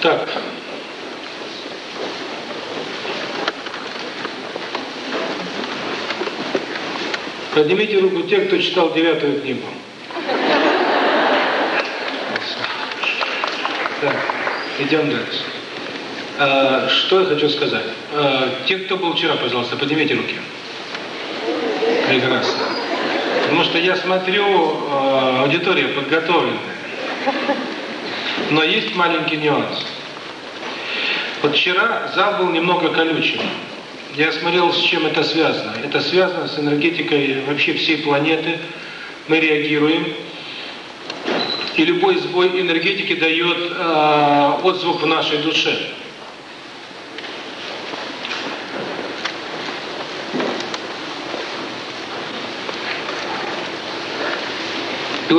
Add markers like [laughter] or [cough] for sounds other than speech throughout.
так Поднимите руку те, кто читал девятую книгу. Так, идем дальше. А, что я хочу сказать? А, те, кто был вчера, пожалуйста, поднимите руки. Прекрасно. Потому что я смотрю, аудитория подготовленная но есть маленький нюанс. Вот вчера зал был немного колючим. Я смотрел, с чем это связано. Это связано с энергетикой вообще всей планеты. Мы реагируем. И любой сбой энергетики дает э, отзвук в нашей душе.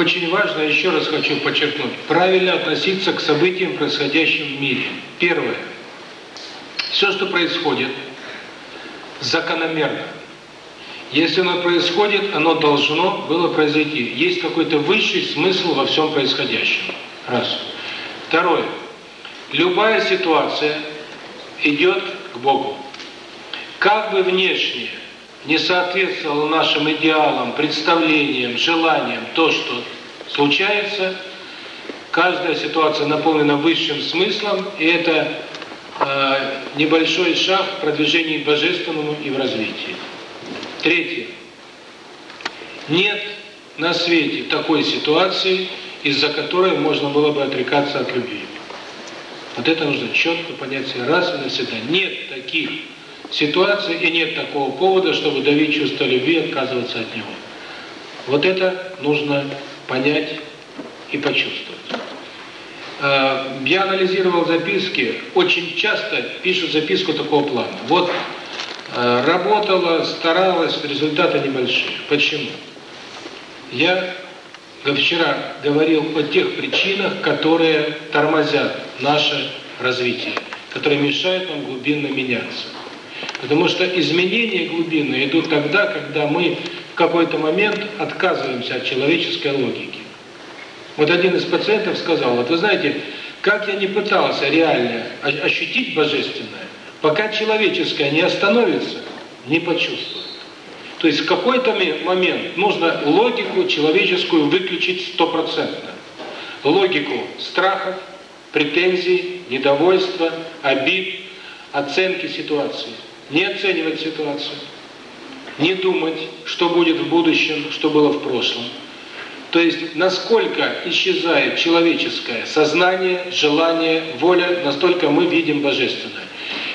очень важно, еще раз хочу подчеркнуть, правильно относиться к событиям, происходящим в мире. Первое. Все, что происходит, закономерно. Если оно происходит, оно должно было произойти. Есть какой-то высший смысл во всем происходящем. Раз. Второе. Любая ситуация идет к Богу. Как бы внешне не соответствовало нашим идеалам, представлениям, желаниям то, что случается. Каждая ситуация наполнена высшим смыслом, и это э, небольшой шаг в продвижении божественному и в развитии. Третье. Нет на свете такой ситуации, из-за которой можно было бы отрекаться от любви. Вот это нужно четко понять раз и навсегда. Нет таких ситуаций и нет такого повода, чтобы давить чувство любви отказываться от него. Вот это нужно понять и почувствовать. А, Я анализировал записки, очень часто пишут записку такого плана. Вот а, работала, старалась, результаты небольшие. Почему? Я вчера говорил о тех причинах, которые тормозят наше развитие, которые мешают нам глубинно меняться. Потому что изменения глубины идут тогда, когда мы в какой-то момент отказываемся от человеческой логики. Вот один из пациентов сказал, вот вы знаете, как я не пытался реально ощутить божественное, пока человеческое не остановится, не почувствует. То есть в какой-то момент нужно логику человеческую выключить стопроцентно. Логику страхов, претензий, недовольства, обид, оценки ситуации не оценивать ситуацию, не думать, что будет в будущем, что было в прошлом. То есть, насколько исчезает человеческое сознание, желание, воля, настолько мы видим божественное.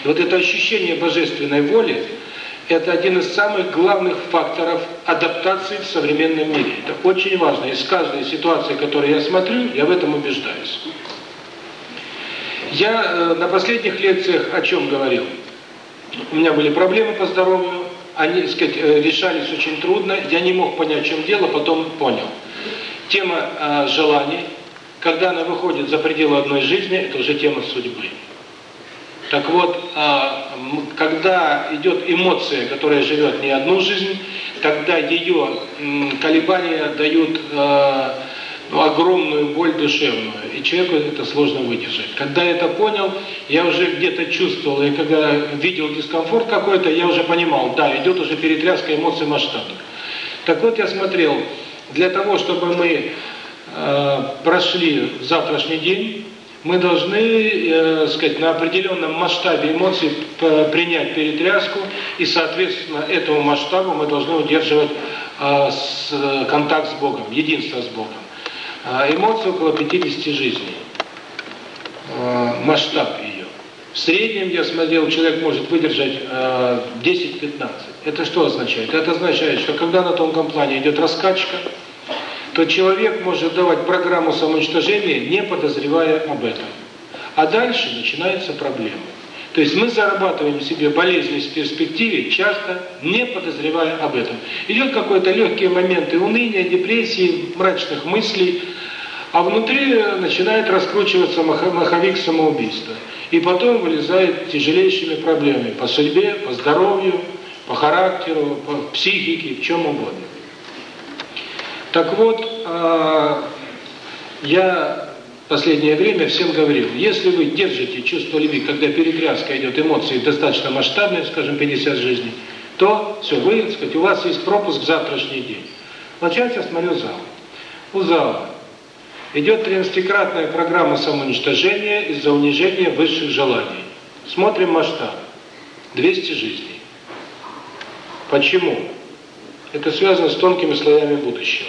И вот это ощущение божественной воли – это один из самых главных факторов адаптации в современном мире. Это очень важно. Из каждой ситуации, которую я смотрю, я в этом убеждаюсь. Я э, на последних лекциях о чем говорил? у меня были проблемы по здоровью, они так э, решались очень трудно, я не мог понять, чем дело, потом понял. Тема э, желаний, когда она выходит за пределы одной жизни, это уже тема судьбы. Так вот, э, когда идет эмоция, которая живет не одну жизнь, тогда ее э, колебания дают... Э, ну, огромную боль душевную, и человеку это сложно выдержать. Когда я это понял, я уже где-то чувствовал, и когда видел дискомфорт какой-то, я уже понимал, да, идет уже перетряска эмоций масштабных. Так вот, я смотрел, для того, чтобы мы э, прошли завтрашний день, мы должны, э, сказать, на определенном масштабе эмоций принять перетряску, и, соответственно, этому масштабу мы должны удерживать э, с, э, контакт с Богом, единство с Богом. А эмоций около 50 жизней. А, масштаб ее. В среднем, я смотрел, человек может выдержать а, 10-15. Это что означает? Это означает, что когда на тонком плане идет раскачка, то человек может давать программу самоуничтожения, не подозревая об этом. А дальше начинается проблема. То есть мы зарабатываем себе болезненность в перспективе, часто не подозревая об этом. Идет какой-то легкие моменты уныния, депрессии, мрачных мыслей, а внутри начинает раскручиваться маховик самоубийства. И потом вылезает тяжелейшими проблемами по судьбе, по здоровью, по характеру, по психике, в чем угодно. Так вот, а, я последнее время всем говорил, если вы держите чувство любви, когда перетряска идет эмоции достаточно масштабные, скажем, 50 жизней, то все, вы, сказать, у вас есть пропуск в завтрашний день. Вначале я смотрю зал. У зала идет 13-кратная программа самоуничтожения из-за унижения высших желаний. Смотрим масштаб. 200 жизней. Почему? Это связано с тонкими слоями будущего.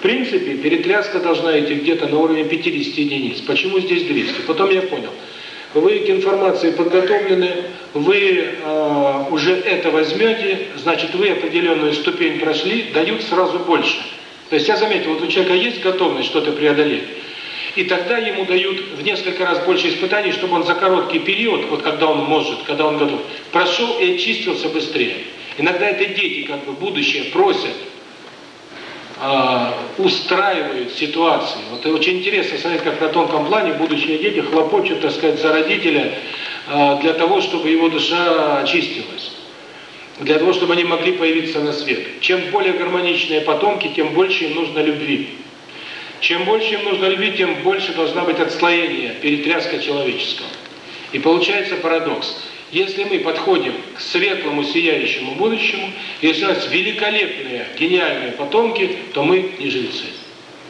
В принципе, перетряска должна идти где-то на уровне 50 единиц. Почему здесь 200? Потом я понял. Вы к информации подготовлены, вы э, уже это возьмете, значит, вы определенную ступень прошли, дают сразу больше. То есть я заметил, вот у человека есть готовность что-то преодолеть, и тогда ему дают в несколько раз больше испытаний, чтобы он за короткий период, вот когда он может, когда он готов, прошел и очистился быстрее. Иногда это дети, как бы будущее, просят, а, устраивает ситуации. Вот и очень интересно смотреть, как на тонком плане будущие дети хлопочут, так сказать, за родителя а, для того, чтобы его душа очистилась, для того, чтобы они могли появиться на свет. Чем более гармоничные потомки, тем больше им нужно любви. Чем больше им нужно любви, тем больше должна быть отслоение, перетряска человеческого. И получается парадокс. Если мы подходим к светлому, сияющему будущему, если у нас великолепные, гениальные потомки, то мы не жильцы.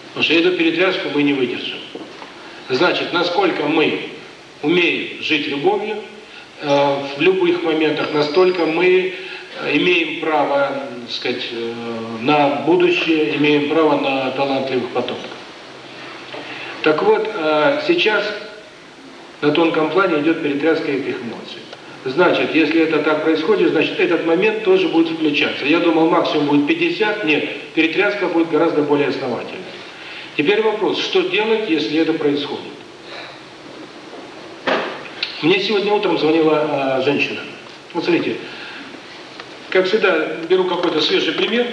Потому что эту перетряску мы не выдержим. Значит, насколько мы умеем жить любовью э, в любых моментах, настолько мы э, имеем право, так сказать, э, на будущее, имеем право на талантливых потомков. Так вот, э, сейчас на тонком плане идет перетряска этих эмоций. Значит, если это так происходит, значит, этот момент тоже будет включаться. Я думал, максимум будет 50, нет, перетряска будет гораздо более основательной. Теперь вопрос, что делать, если это происходит? Мне сегодня утром звонила э, женщина. Вот смотрите, как всегда, беру какой-то свежий пример,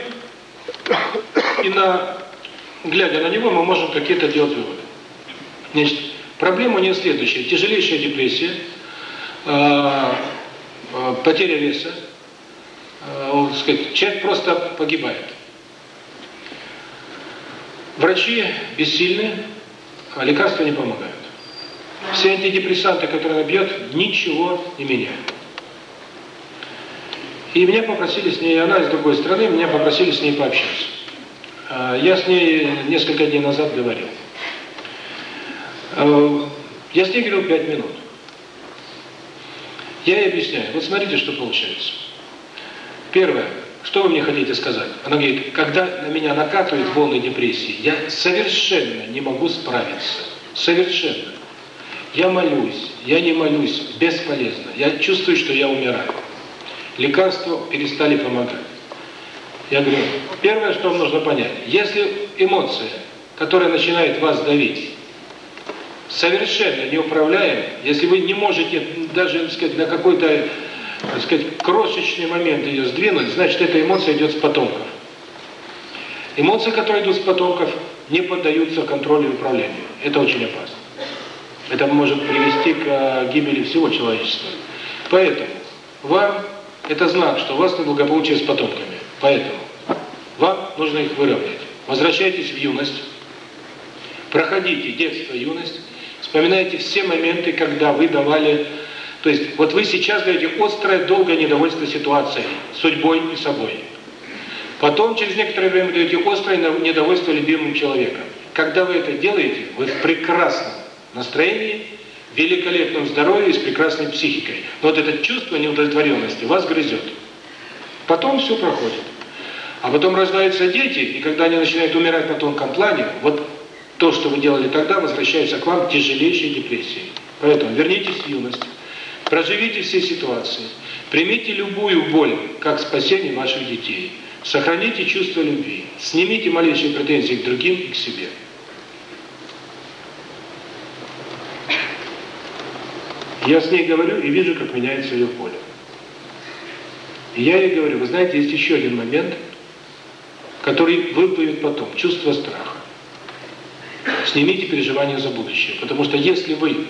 и на, глядя на него, мы можем какие-то делать выводы. Значит, проблема не следующая. Тяжелейшая депрессия – потеря веса, он, сказать, человек просто погибает. Врачи бессильны, а лекарства не помогают. Все антидепрессанты, которые она бьет, ничего не меняют. И меня попросили с ней, она из другой страны, меня попросили с ней пообщаться. Я с ней несколько дней назад говорил. Я с ней говорил пять минут. Я ей объясняю, вот смотрите, что получается. Первое, что вы мне хотите сказать? Она говорит, когда на меня накатывают волны депрессии, я совершенно не могу справиться. Совершенно. Я молюсь, я не молюсь, бесполезно. Я чувствую, что я умираю. Лекарства перестали помогать. Я говорю, первое, что вам нужно понять, если эмоция, которая начинает вас давить, совершенно неуправляемо, если вы не можете даже, сказать, на какой-то, сказать, крошечный момент ее сдвинуть, значит, эта эмоция идет с потомков. Эмоции, которые идут с потомков, не поддаются контролю и управлению. Это очень опасно. Это может привести к гибели всего человечества. Поэтому вам это знак, что у вас неблагополучие с потомками. Поэтому вам нужно их выровнять. Возвращайтесь в юность, проходите детство, юность, Вспоминайте все моменты, когда вы давали... То есть вот вы сейчас даете острое, долгое недовольство ситуации судьбой и собой. Потом через некоторое время даете острое недовольство любимым человеком. Когда вы это делаете, вы в прекрасном настроении, великолепном здоровье и с прекрасной психикой. Но вот это чувство неудовлетворенности вас грызет. Потом все проходит. А потом рождаются дети, и когда они начинают умирать на тонком плане, вот то, что вы делали тогда, возвращается к вам тяжелейшей депрессией. Поэтому вернитесь в юность, проживите все ситуации, примите любую боль, как спасение ваших детей, сохраните чувство любви, снимите малейшие претензии к другим и к себе. Я с ней говорю и вижу, как меняется ее поле. И я ей говорю, вы знаете, есть еще один момент, который выплывет потом, чувство страха. Снимите переживания за будущее. Потому что если вы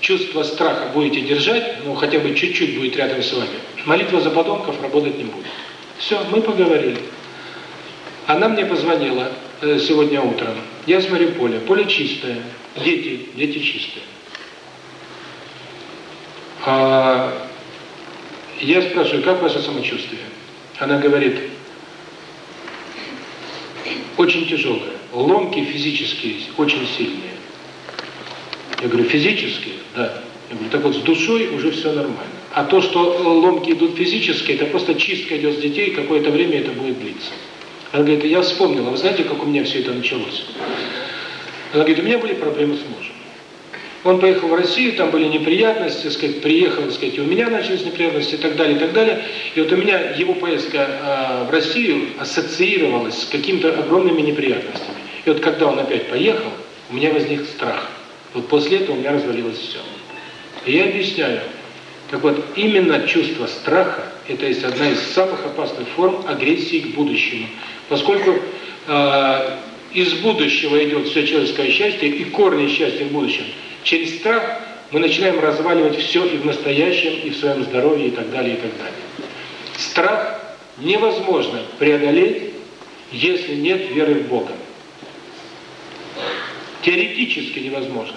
чувство страха будете держать, ну хотя бы чуть-чуть будет рядом с вами, молитва за подонков работать не будет. Все, мы поговорили. Она мне позвонила э, сегодня утром. Я смотрю поле. Поле чистое. Дети, дети чистые. А, я спрашиваю, как ваше самочувствие? Она говорит, очень тяжелое ломки физические очень сильные. Я говорю, физические? Да. Я говорю, так вот с душой уже все нормально. А то, что ломки идут физически, это просто чистка идет с детей, какое-то время это будет длиться. Она говорит, я вспомнила, вы знаете, как у меня все это началось? Она говорит, у меня были проблемы с мужем. Он поехал в Россию, там были неприятности, сказать, приехал, сказать, и у меня начались неприятности и так далее, и так далее. И вот у меня его поездка э, в Россию ассоциировалась с какими-то огромными неприятностями. И вот когда он опять поехал, у меня возник страх. Вот после этого у меня развалилось все. И я объясняю. Так вот, именно чувство страха – это есть одна из самых опасных форм агрессии к будущему. Поскольку э, из будущего идет все человеческое счастье, и корни счастья в будущем, через страх мы начинаем разваливать все и в настоящем, и в своем здоровье, и так далее, и так далее. Страх невозможно преодолеть, если нет веры в Бога. Теоретически невозможно.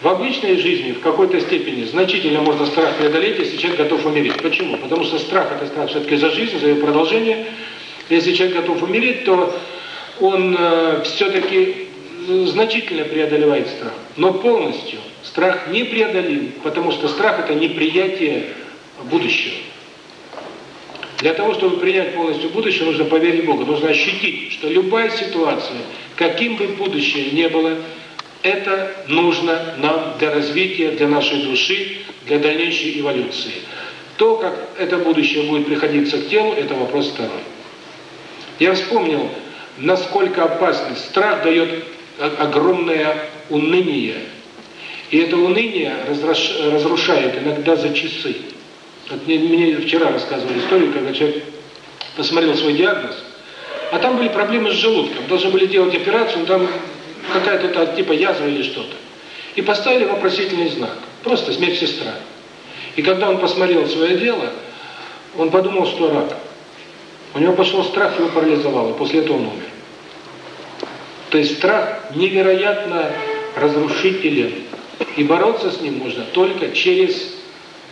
В обычной жизни в какой-то степени значительно можно страх преодолеть, если человек готов умереть. Почему? Потому что страх – это страх все-таки за жизнь, за ее продолжение. Если человек готов умереть, то он э, все-таки э, значительно преодолевает страх. Но полностью страх не преодолим, потому что страх – это неприятие будущего. Для того, чтобы принять полностью будущее, нужно поверить Богу, нужно ощутить, что любая ситуация, каким бы будущее ни было – это нужно нам для развития, для нашей души, для дальнейшей эволюции. То, как это будущее будет приходиться к телу, это вопрос второй. Я вспомнил, насколько опасный страх дает огромное уныние. И это уныние разрушает иногда за часы. Вот мне, мне вчера рассказывали историю, когда человек посмотрел свой диагноз, а там были проблемы с желудком. Должны были делать операцию, но там какая-то там типа язва или что-то. И поставили вопросительный знак. Просто смерть сестра. И когда он посмотрел свое дело, он подумал, что рак. У него пошел страх, его парализовало. После этого он умер. То есть страх невероятно разрушителен. И бороться с ним можно только через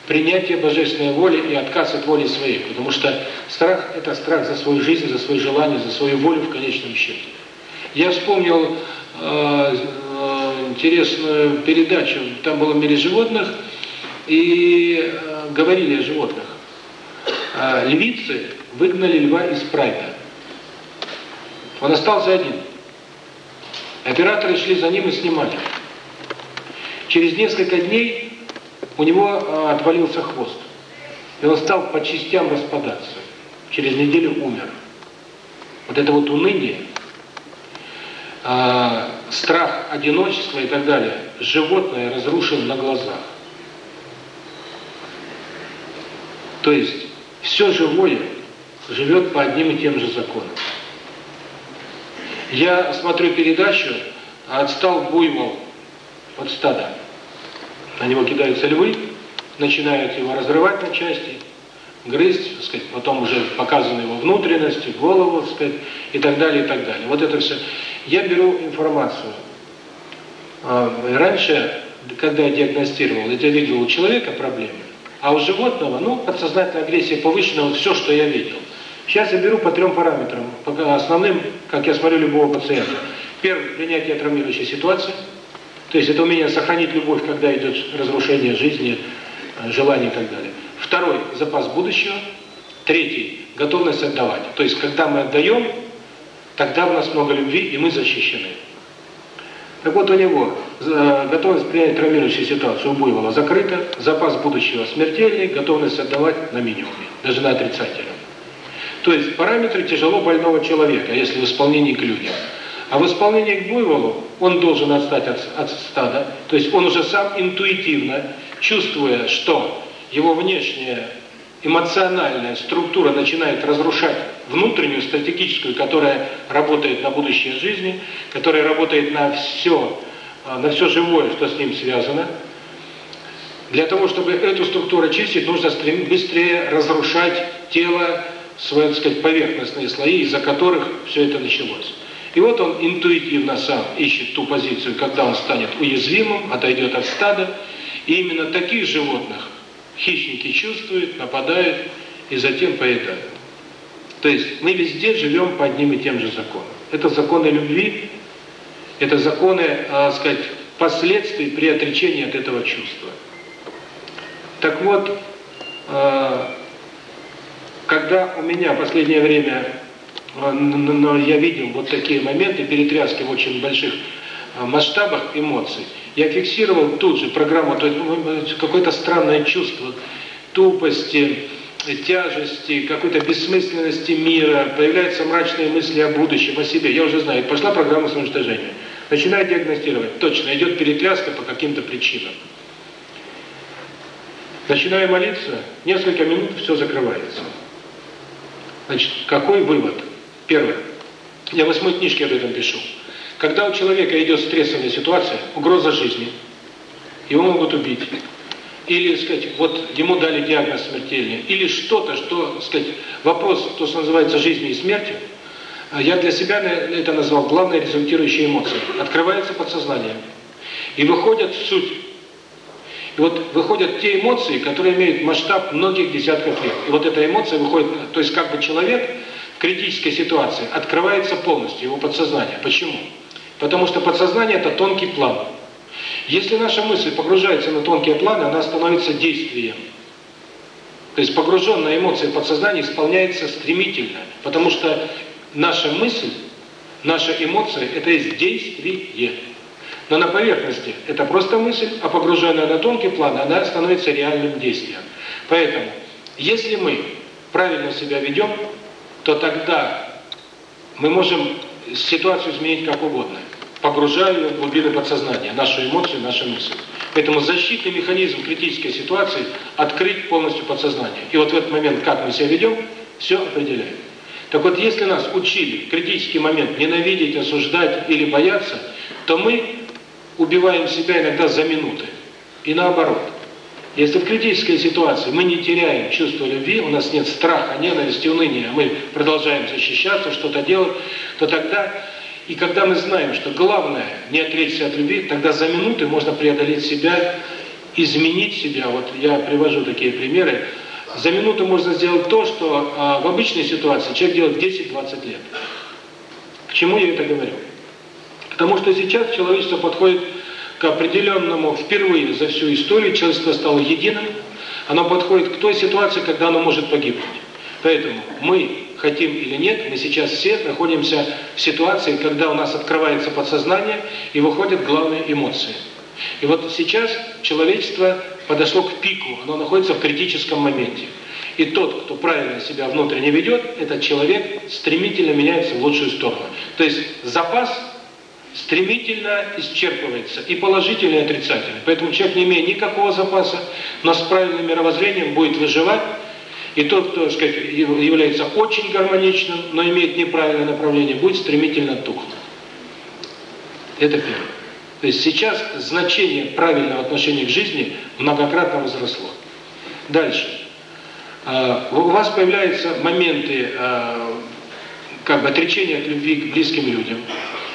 принятие божественной воли и отказ от воли своей. Потому что страх – это страх за свою жизнь, за свои желания, за свою волю в конечном счете. Я вспомнил интересную передачу. Там было в мире животных и э, говорили о животных. А, львицы выгнали льва из прайда. Он остался один. Операторы шли за ним и снимали. Через несколько дней у него э, отвалился хвост. И он стал по частям распадаться. Через неделю умер. Вот это вот уныние – а, страх одиночества и так далее, животное разрушен на глазах. То есть все живое живет по одним и тем же законам. Я смотрю передачу а «Отстал буйвол под стада На него кидаются львы, начинают его разрывать на части, грызть, сказать, потом уже показаны его внутренности, голову, сказать, и так далее, и так далее. Вот это все я беру информацию. Раньше, когда я диагностировал, это видел у человека проблемы, а у животного, ну, подсознательная агрессия повышена, вот все, что я видел. Сейчас я беру по трем параметрам, по основным, как я смотрю любого пациента. Первый – принятие травмирующей ситуации. То есть это умение сохранить любовь, когда идет разрушение жизни, желания и так далее. Второй – запас будущего. Третий – готовность отдавать. То есть когда мы отдаем, Тогда у нас много любви, и мы защищены. Так вот у него готовность принять травмирующую ситуацию Буйвола закрыта, запас будущего смертельный, готовность отдавать на минимуме, даже на отрицательном. То есть параметры тяжело больного человека, если в исполнении к людям. А в исполнении к буйволу он должен отстать от, от стада, то есть он уже сам интуитивно, чувствуя, что его внешнее эмоциональная структура начинает разрушать внутреннюю стратегическую, которая работает на будущее жизни, которая работает на все, а, на все живое, что с ним связано. Для того, чтобы эту структуру чистить, нужно быстрее разрушать тело, свои, так сказать, поверхностные слои, из-за которых все это началось. И вот он интуитивно сам ищет ту позицию, когда он станет уязвимым, отойдет от стада. И именно таких животных Хищники чувствуют, нападают и затем поедают. То есть мы везде живем по одним и тем же законам. Это законы любви, это законы, а, сказать, последствий при отречении от этого чувства. Так вот, а, когда у меня в последнее время а, я видел вот такие моменты перетряски в очень больших а, масштабах эмоций, я фиксировал тут же программу, какое-то странное чувство тупости, тяжести, какой-то бессмысленности мира, появляются мрачные мысли о будущем, о себе. Я уже знаю, пошла программа самоуничтожения. Начинаю диагностировать. Точно, идет перетряска по каким-то причинам. Начинаю молиться, несколько минут все закрывается. Значит, какой вывод? Первое. Я в восьмой книжке об этом пишу. Когда у человека идет стрессовая ситуация, угроза жизни, его могут убить. Или, сказать, вот ему дали диагноз смертельный, или что-то, что, сказать, вопрос, то, что называется жизнью и смертью, а я для себя это назвал главной результирующей эмоцией. Открывается подсознание. И выходят в суть. И вот выходят те эмоции, которые имеют масштаб многих десятков лет. И вот эта эмоция выходит, то есть как бы человек в критической ситуации открывается полностью, его подсознание. Почему? Почему? Потому что подсознание – это тонкий план. Если наша мысль погружается на тонкие планы, она становится действием. То есть погруженная эмоция подсознания исполняется стремительно, потому что наша мысль, наша эмоция – это есть действие. Но на поверхности это просто мысль, а погруженная на тонкий план, она становится реальным действием. Поэтому, если мы правильно себя ведем, то тогда мы можем ситуацию изменить как угодно погружаю в глубины подсознания наши эмоции, наши мысли. Поэтому защитный механизм критической ситуации – открыть полностью подсознание. И вот в этот момент, как мы себя ведем, все определяет. Так вот, если нас учили критический момент ненавидеть, осуждать или бояться, то мы убиваем себя иногда за минуты. И наоборот. Если в критической ситуации мы не теряем чувство любви, у нас нет страха, ненависти, уныния, мы продолжаем защищаться, что-то делать, то тогда и когда мы знаем, что главное не отречься от любви, тогда за минуты можно преодолеть себя, изменить себя. Вот я привожу такие примеры. За минуту можно сделать то, что а, в обычной ситуации человек делает 10-20 лет. К чему я это говорю? Потому что сейчас человечество подходит к определенному, впервые за всю историю человечество стало единым, оно подходит к той ситуации, когда оно может погибнуть. Поэтому мы хотим или нет, мы сейчас все находимся в ситуации, когда у нас открывается подсознание и выходят главные эмоции. И вот сейчас человечество подошло к пику, оно находится в критическом моменте. И тот, кто правильно себя внутренне ведет, этот человек стремительно меняется в лучшую сторону. То есть запас стремительно исчерпывается и положительно, и отрицательно. Поэтому человек, не имея никакого запаса, но с правильным мировоззрением будет выживать, и тот, кто сказать, является очень гармоничным, но имеет неправильное направление, будет стремительно тухнуть. Это первое. То есть сейчас значение правильного отношения к жизни многократно возросло. Дальше. А, у вас появляются моменты а, как бы отречения от любви к близким людям,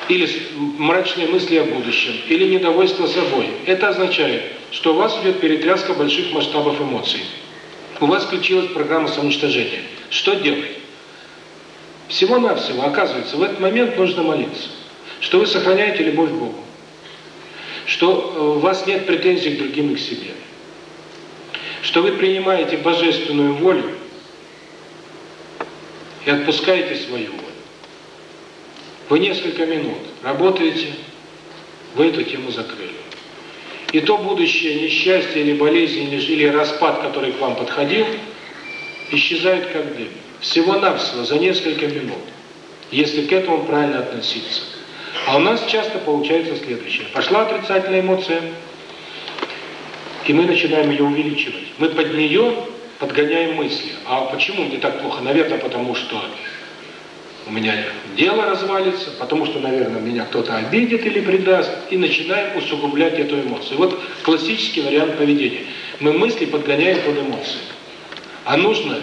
или мрачные мысли о будущем, или недовольство собой. Это означает, что у вас идет перетряска больших масштабов эмоций. У вас включилась программа самоуничтожения. Что делать? Всего-навсего, оказывается, в этот момент нужно молиться, что вы сохраняете любовь Богу, что э, у вас нет претензий к другим и к себе, что вы принимаете божественную волю и отпускаете свою волю. Вы несколько минут работаете, вы эту тему закрыли. И то будущее несчастье, или болезнь, или распад, который к вам подходил, исчезает как дым. Всего-навсего, за несколько минут, если к этому правильно относиться. А у нас часто получается следующее. Пошла отрицательная эмоция, и мы начинаем ее увеличивать. Мы под нее подгоняем мысли. А почему мне так плохо? Наверное, потому что у меня дело развалится, потому что, наверное, меня кто-то обидит или предаст, и начинаем усугублять эту эмоцию. Вот классический вариант поведения. Мы мысли подгоняем под эмоции. А нужно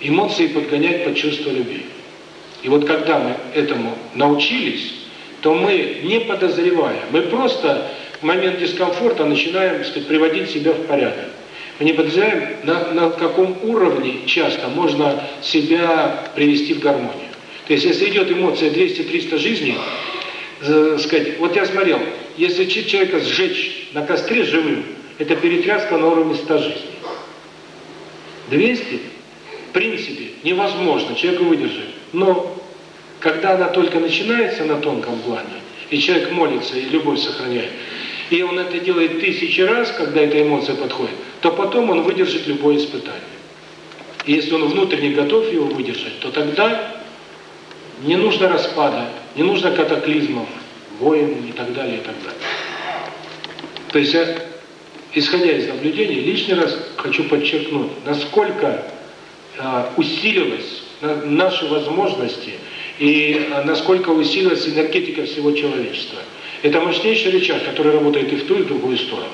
эмоции подгонять под чувство любви. И вот когда мы этому научились, то мы, не подозревая, мы просто в момент дискомфорта начинаем сказать, приводить себя в порядок. Мы не подозреваем, на, на каком уровне часто можно себя привести в гармонию. То есть, если идет эмоция 200-300 жизней, э, сказать, вот я смотрел, если человека сжечь на костре живым, это перетряска на уровне 100 жизней. 200, в принципе, невозможно, человеку выдержать. Но когда она только начинается на тонком плане, и человек молится, и любовь сохраняет, и он это делает тысячи раз, когда эта эмоция подходит, то потом он выдержит любое испытание. И если он внутренне готов его выдержать, то тогда не нужно распада, не нужно катаклизмов, войн и так далее, и так далее. То есть, исходя из наблюдений, лишний раз хочу подчеркнуть, насколько э, усилилась наши возможности и а, насколько усилилась энергетика всего человечества. Это мощнейший рычаг, который работает и в ту, и в другую сторону.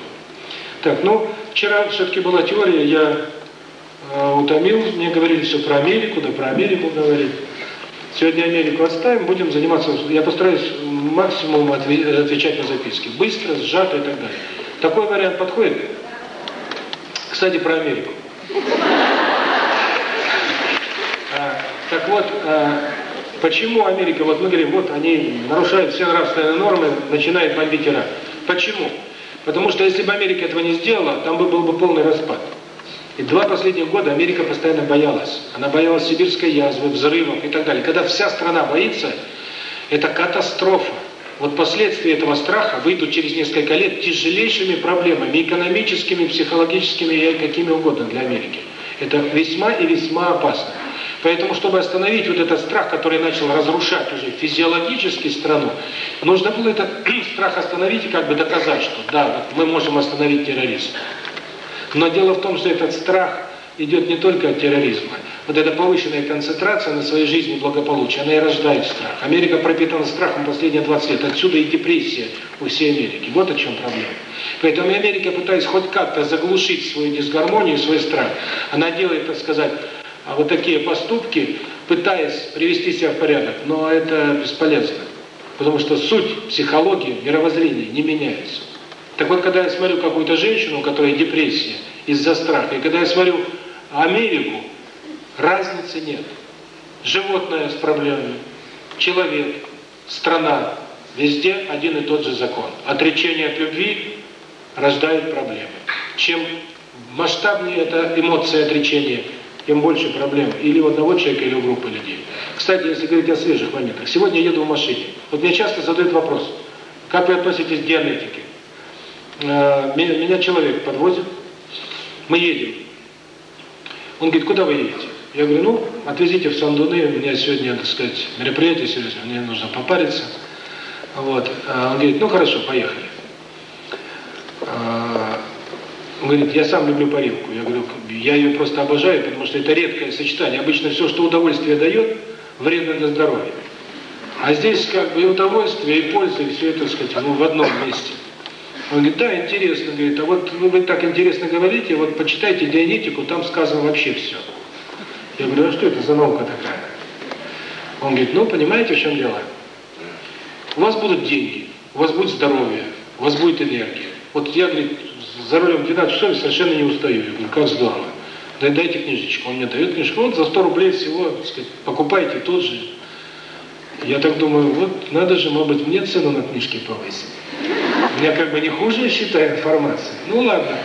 Так, ну, вчера все-таки была теория, я э, утомил, мне говорили все про Америку, да про Америку говорить. Сегодня Америку оставим, будем заниматься, я постараюсь максимум отвечать на записки. Быстро, сжато и так далее. Такой вариант подходит? Кстати, про Америку. Так вот, почему Америка, вот мы говорим, вот они нарушают все нравственные нормы, начинают бомбить Ирак. Почему? Почему? Потому что если бы Америка этого не сделала, там бы был бы полный распад. И два последних года Америка постоянно боялась. Она боялась сибирской язвы, взрывов и так далее. Когда вся страна боится, это катастрофа. Вот последствия этого страха выйдут через несколько лет тяжелейшими проблемами, экономическими, психологическими и какими угодно для Америки. Это весьма и весьма опасно. Поэтому, чтобы остановить вот этот страх, который начал разрушать уже физиологически страну, нужно было этот [clears throat] страх остановить и как бы доказать, что да, мы можем остановить терроризм. Но дело в том, что этот страх идет не только от терроризма. Вот эта повышенная концентрация на своей жизни благополучия, она и рождает страх. Америка пропитана страхом последние 20 лет. Отсюда и депрессия у всей Америки. Вот о чем проблема. Поэтому Америка, пытаясь хоть как-то заглушить свою дисгармонию, свой страх, она делает, так сказать, а вот такие поступки, пытаясь привести себя в порядок, но это бесполезно. Потому что суть, психология, мировоззрение не меняется. Так вот, когда я смотрю какую-то женщину, у которой депрессия из-за страха, и когда я смотрю Америку, разницы нет. Животное с проблемами, человек, страна, везде один и тот же закон. Отречение от любви рождает проблемы. Чем масштабнее эта эмоция отречения, тем больше проблем. Или у одного человека, или у группы людей. Кстати, если говорить о свежих моментах, сегодня я еду в машине. Вот мне часто задают вопрос, как вы относитесь к диалектике? Э, меня человек подвозит, мы едем. Он говорит, куда вы едете? Я говорю, ну, отвезите в Сандуны, у меня сегодня, так сказать, мероприятие серьезное, мне нужно попариться. Вот. Э, он говорит, ну хорошо, поехали. Э, он говорит, я сам люблю парилку. Я говорю, я ее просто обожаю, потому что это редкое сочетание. Обычно все, что удовольствие дает, вредно для здоровья. А здесь как бы и удовольствие, и польза, и все это, так сказать, ну, в одном месте. Он говорит, да, интересно, говорит, а вот ну, вы так интересно говорите, вот почитайте Дионитику, там сказано вообще все. Я говорю, а что это за наука такая? Он говорит, ну, понимаете, в чем дело? У вас будут деньги, у вас будет здоровье, у вас будет энергия. Вот я, говорит, за рулем 12 часов совершенно не устаю. Я говорю, как здорово. Да дайте книжечку. Он мне дает книжку, вот за 100 рублей всего, так сказать, покупайте тот же. Я так думаю, вот надо же, может быть, мне цену на книжки повысить. Меня как бы не хуже, считает информация. Ну ладно.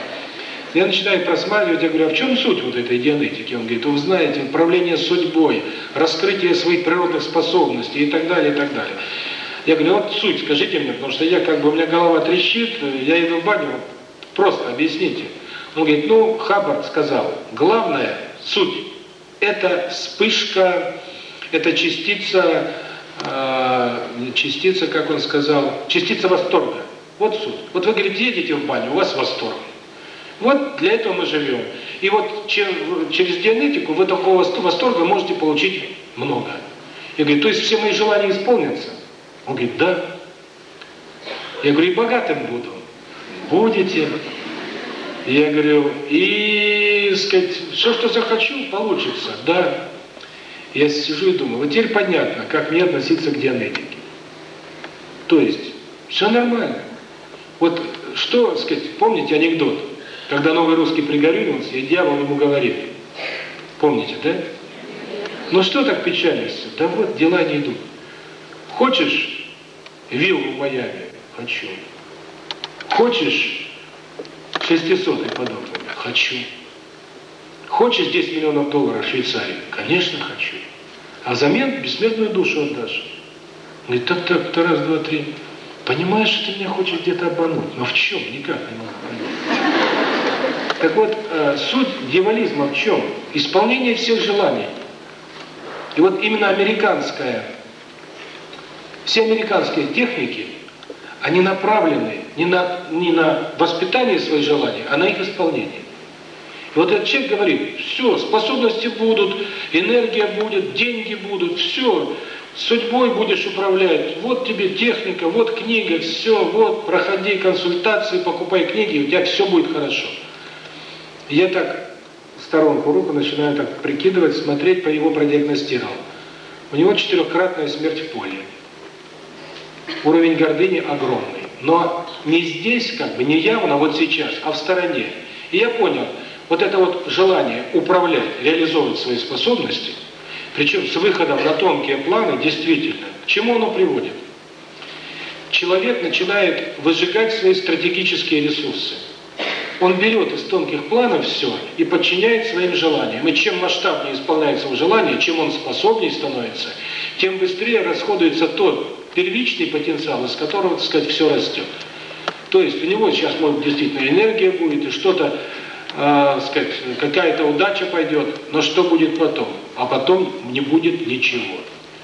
Я начинаю просматривать, я говорю, а в чем суть вот этой дианетики? Он говорит, вы знаете, управление судьбой, раскрытие своих природных способностей и так далее, и так далее. Я говорю, вот суть, скажите мне, потому что я как бы, у меня голова трещит, я иду в баню, Просто объясните. Он говорит, ну, Хаббард сказал, главное, суть, это вспышка, это частица, э, частица, как он сказал, частица восторга. Вот суть. Вот вы, говорит, едете в баню, у вас восторг. Вот для этого мы живем. И вот чем, через дианетику вы такого восторга можете получить много. Я говорю, то есть все мои желания исполнятся? Он говорит, да. Я говорю, и богатым буду будете я говорю и сказать все что захочу получится да я сижу и думаю вот теперь понятно как мне относиться к дианетике то есть все нормально вот что сказать помните анекдот когда новый русский пригорюнился и дьявол ему говорит помните да Но что так печалишься да вот дела не идут хочешь виллу в майами хочу Хочешь 600 и подобное? Хочу. Хочешь 10 миллионов долларов в Швейцарии? Конечно, хочу. А взамен бессмертную душу отдашь. Говорит, так-так-так раз, два, три. Понимаешь, что ты меня хочешь где-то обмануть, но в чем? Никак не могу понять. Так вот, э, суть дьяволизма в чем? Исполнение всех желаний. И вот именно американская, все американские техники, они направлены не на, не на воспитание своих желаний, а на их исполнение. И вот этот человек говорит, все, способности будут, энергия будет, деньги будут, все, судьбой будешь управлять, вот тебе техника, вот книга, все, вот, проходи консультации, покупай книги, у тебя все будет хорошо. Я так в сторонку руку начинаю так прикидывать, смотреть, по его продиагностировал. У него четырехкратная смерть в поле. Уровень гордыни огромный но не здесь, как бы, не явно, а вот сейчас, а в стороне. И я понял, вот это вот желание управлять, реализовывать свои способности, причем с выходом на тонкие планы, действительно, к чему оно приводит? Человек начинает выжигать свои стратегические ресурсы. Он берет из тонких планов все и подчиняет своим желаниям. И чем масштабнее исполняется его желание, чем он способнее становится, тем быстрее расходуется тот первичный потенциал, из которого, так сказать, все растет. То есть у него сейчас, может, действительно энергия будет, и что-то, э, сказать, какая-то удача пойдет, но что будет потом? А потом не будет ничего.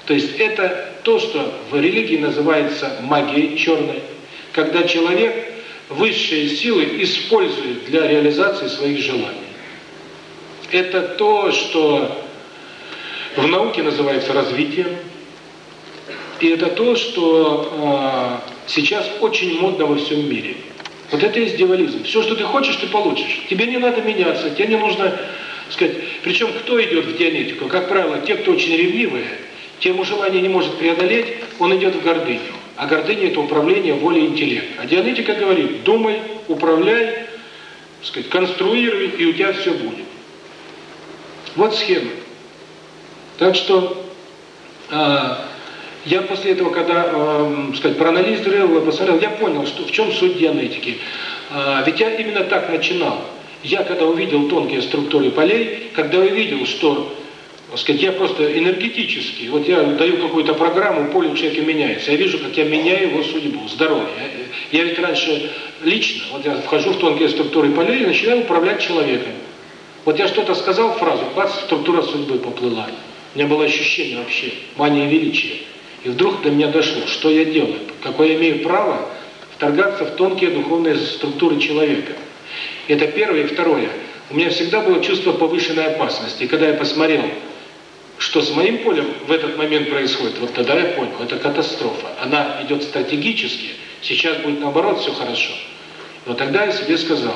То есть это то, что в религии называется магией черной, когда человек высшие силы использует для реализации своих желаний. Это то, что в науке называется развитием, и это то, что э, сейчас очень модно во всем мире. Вот это и есть дивализм. Все, что ты хочешь, ты получишь. Тебе не надо меняться, тебе не нужно сказать. Причем кто идет в дианетику? Как правило, те, кто очень ревнивые, тему желания не может преодолеть, он идет в гордыню. А гордыня – это управление волей интеллект. А дианетика говорит, думай, управляй, сказать, конструируй, и у тебя все будет. Вот схема. Так что... Э, я после этого, когда, э, сказать, проанализировал и посмотрел, я понял, что в чем суть генетики. Э, а, ведь я именно так начинал. Я когда увидел тонкие структуры полей, когда увидел, что сказать, я просто энергетически, вот я даю какую-то программу, поле человека меняется, я вижу, как я меняю его судьбу, здоровье. Я ведь раньше лично, вот я вхожу в тонкие структуры полей и начинаю управлять человеком. Вот я что-то сказал, фразу, бац, структура судьбы поплыла. У меня было ощущение вообще, мания величия. И вдруг до меня дошло, что я делаю, какое имею право вторгаться в тонкие духовные структуры человека. Это первое. И второе. У меня всегда было чувство повышенной опасности. И когда я посмотрел, что с моим полем в этот момент происходит, вот тогда я понял, это катастрофа. Она идет стратегически, сейчас будет наоборот все хорошо. Но тогда я себе сказал,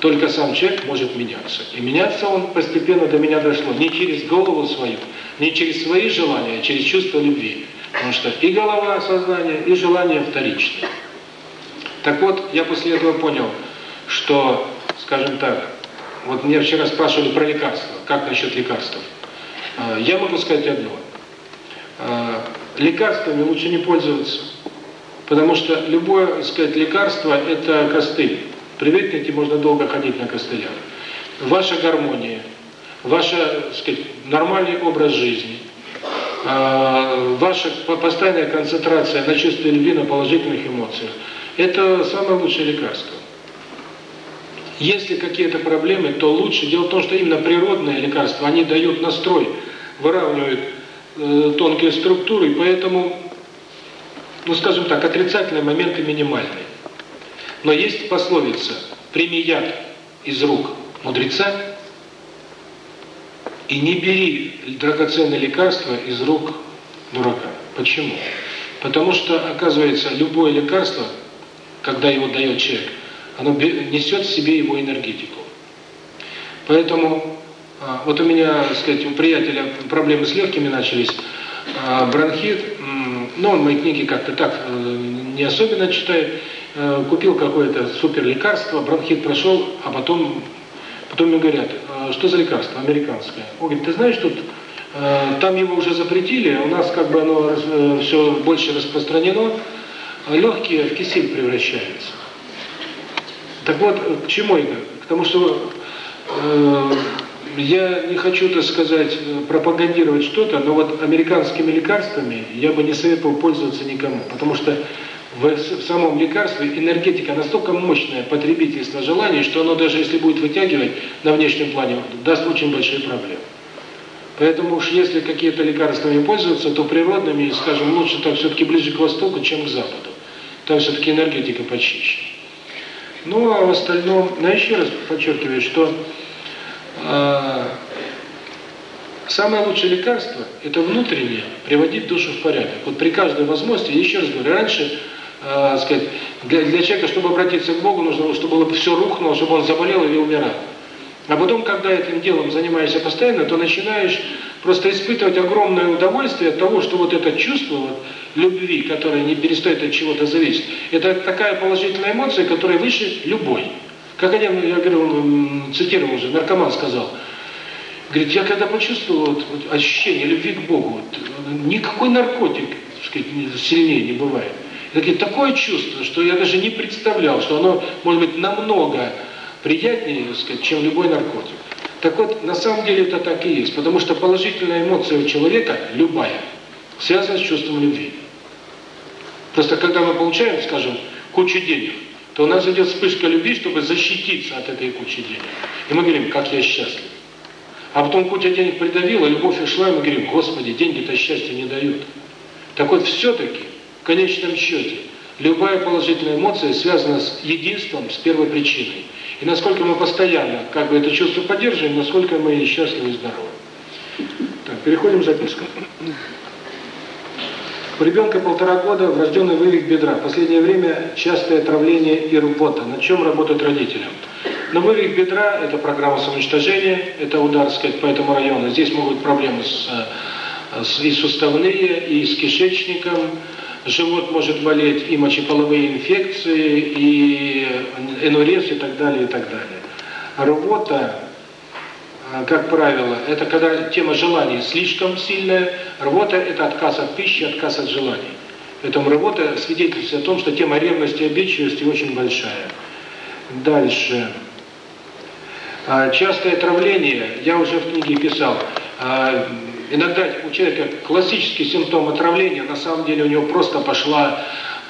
только сам человек может меняться. И меняться он постепенно до меня дошло, не через голову свою, не через свои желания, а через чувство любви. Потому что и голова сознания, и желание вторичное. Так вот, я после этого понял, что, скажем так, вот мне вчера спрашивали про лекарства, как насчет лекарств. Я могу сказать одно. Лекарствами лучше не пользоваться, потому что любое, так сказать, лекарство – это костыль. Привыкните, можно долго ходить на костылях. Ваша гармония, ваш сказать, нормальный образ жизни, а, ваша постоянная концентрация на чувстве любви, на положительных эмоциях – это самое лучшее лекарство. Если какие-то проблемы, то лучше. Дело в том, что именно природные лекарства, они дают настрой, выравнивают э, тонкие структуры, поэтому, ну скажем так, отрицательные моменты минимальные. Но есть пословица «прими яд из рук мудреца, и не бери драгоценные лекарства из рук дурака. Почему? Потому что, оказывается, любое лекарство, когда его дает человек, оно несет в себе его энергетику. Поэтому, а, вот у меня, так сказать, у приятеля проблемы с легкими начались, а, бронхит, но ну, он мои книги как-то так э, не особенно читает, э, купил какое-то супер лекарство, бронхит прошел, а потом, потом мне говорят, что за лекарство американское? Он ты знаешь, тут там его уже запретили, у нас как бы оно все больше распространено, легкие в кисель превращается. Так вот, к чему это? Потому что э, я не хочу, то сказать, пропагандировать что-то, но вот американскими лекарствами я бы не советовал пользоваться никому, потому что в самом лекарстве энергетика настолько мощная, потребительство желаний, что оно даже если будет вытягивать на внешнем плане, даст очень большие проблемы. Поэтому уж если какие-то лекарствами пользоваться, то природными, скажем, лучше там все-таки ближе к востоку, чем к западу. Там все-таки энергетика почище. Ну а в остальном, ну, а я еще раз подчеркиваю, что э, самое лучшее лекарство – это внутреннее, приводить душу в порядок. Вот при каждой возможности, еще раз говорю, раньше сказать, для, для человека, чтобы обратиться к Богу, нужно, чтобы все рухнуло, чтобы он заболел или умирал. А потом, когда этим делом занимаешься постоянно, то начинаешь просто испытывать огромное удовольствие от того, что вот это чувство вот, любви, которое не перестает от чего-то зависеть, это такая положительная эмоция, которая выше любой. Как один, я говорю, цитировал уже, наркоман сказал, говорит, я когда почувствовал вот, вот, ощущение любви к Богу, вот, никакой наркотик сказать, сильнее не бывает. Это такое чувство, что я даже не представлял, что оно может быть намного приятнее, сказать, чем любой наркотик. Так вот, на самом деле это так и есть, потому что положительная эмоция у человека, любая, связана с чувством любви. Просто когда мы получаем, скажем, кучу денег, то у нас идет вспышка любви, чтобы защититься от этой кучи денег. И мы говорим, как я счастлив. А потом куча денег придавила, любовь ушла, и мы говорим, Господи, деньги-то счастье не дают. Так вот, все-таки конечном счете любая положительная эмоция связана с единством, с первой причиной. И насколько мы постоянно как бы это чувство поддерживаем, насколько мы счастливы и здоровы. Так, переходим к запискам. У ребенка полтора года врожденный вывих бедра. Последнее время частое отравление и рвота. На чем работать родителям? Но вывих бедра – это программа самоуничтожения, это удар, сказать, по этому району. Здесь могут проблемы с, э, с, и суставные, и с кишечником, живот может болеть и мочеполовые инфекции, и э, энурез, и так далее, и так далее. Работа, э, как правило, это когда тема желаний слишком сильная. Работа – это отказ от пищи, отказ от желаний. Поэтому работа свидетельствует о том, что тема ревности и обидчивости очень большая. Дальше. Э, частое отравление. я уже в книге писал, Иногда у человека классический симптом отравления, на самом деле у него просто пошла,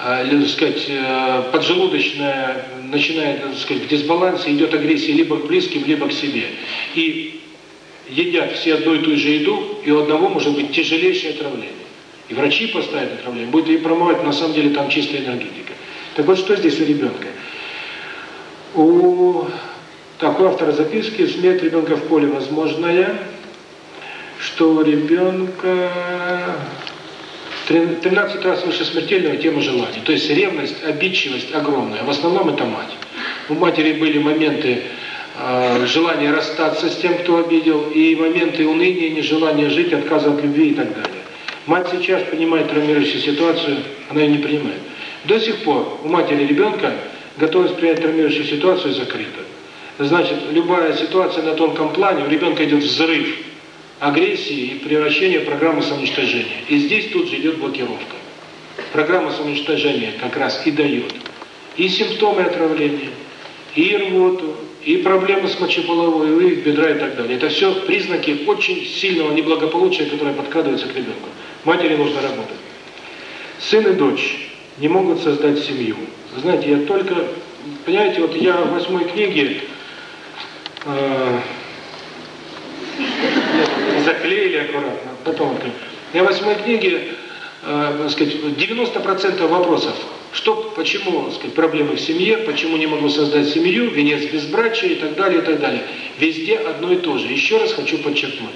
э, так сказать, э, поджелудочная, начинает, так сказать, в дисбалансе, идет агрессия либо к близким, либо к себе. И едят все одну и ту же еду, и у одного может быть тяжелейшее отравление. И врачи поставят отравление, будет ли промывать, на самом деле там чистая энергетика. Так вот, что здесь у ребенка? У такой автора записки смерть ребенка в поле возможная, что у ребенка 13 раз выше смертельного тема желаний. То есть ревность, обидчивость огромная. В основном это мать. У матери были моменты э, желания расстаться с тем, кто обидел, и моменты уныния, нежелания жить, отказа от любви и так далее. Мать сейчас понимает травмирующую ситуацию, она ее не принимает. До сих пор у матери ребенка готовность принять травмирующую ситуацию закрыта. Значит, любая ситуация на тонком плане, у ребенка идет взрыв – агрессии и превращения программы самоуничтожения. И здесь тут же идет блокировка. Программа самоуничтожения как раз и дает и симптомы отравления, и рвоту, и проблемы с мочеполовой, и бедра и так далее. Это все признаки очень сильного неблагополучия, которое подкрадывается к ребенку. Матери нужно работать. Сын и дочь не могут создать семью. Знаете, я только... Понимаете, вот я в восьмой книге... Э, заклеили аккуратно, потомкой. Я в восьмой книге, э, сказать, 90% вопросов, что, почему, сказать, проблемы в семье, почему не могу создать семью, венец безбрачия и так далее, и так далее. Везде одно и то же. Еще раз хочу подчеркнуть.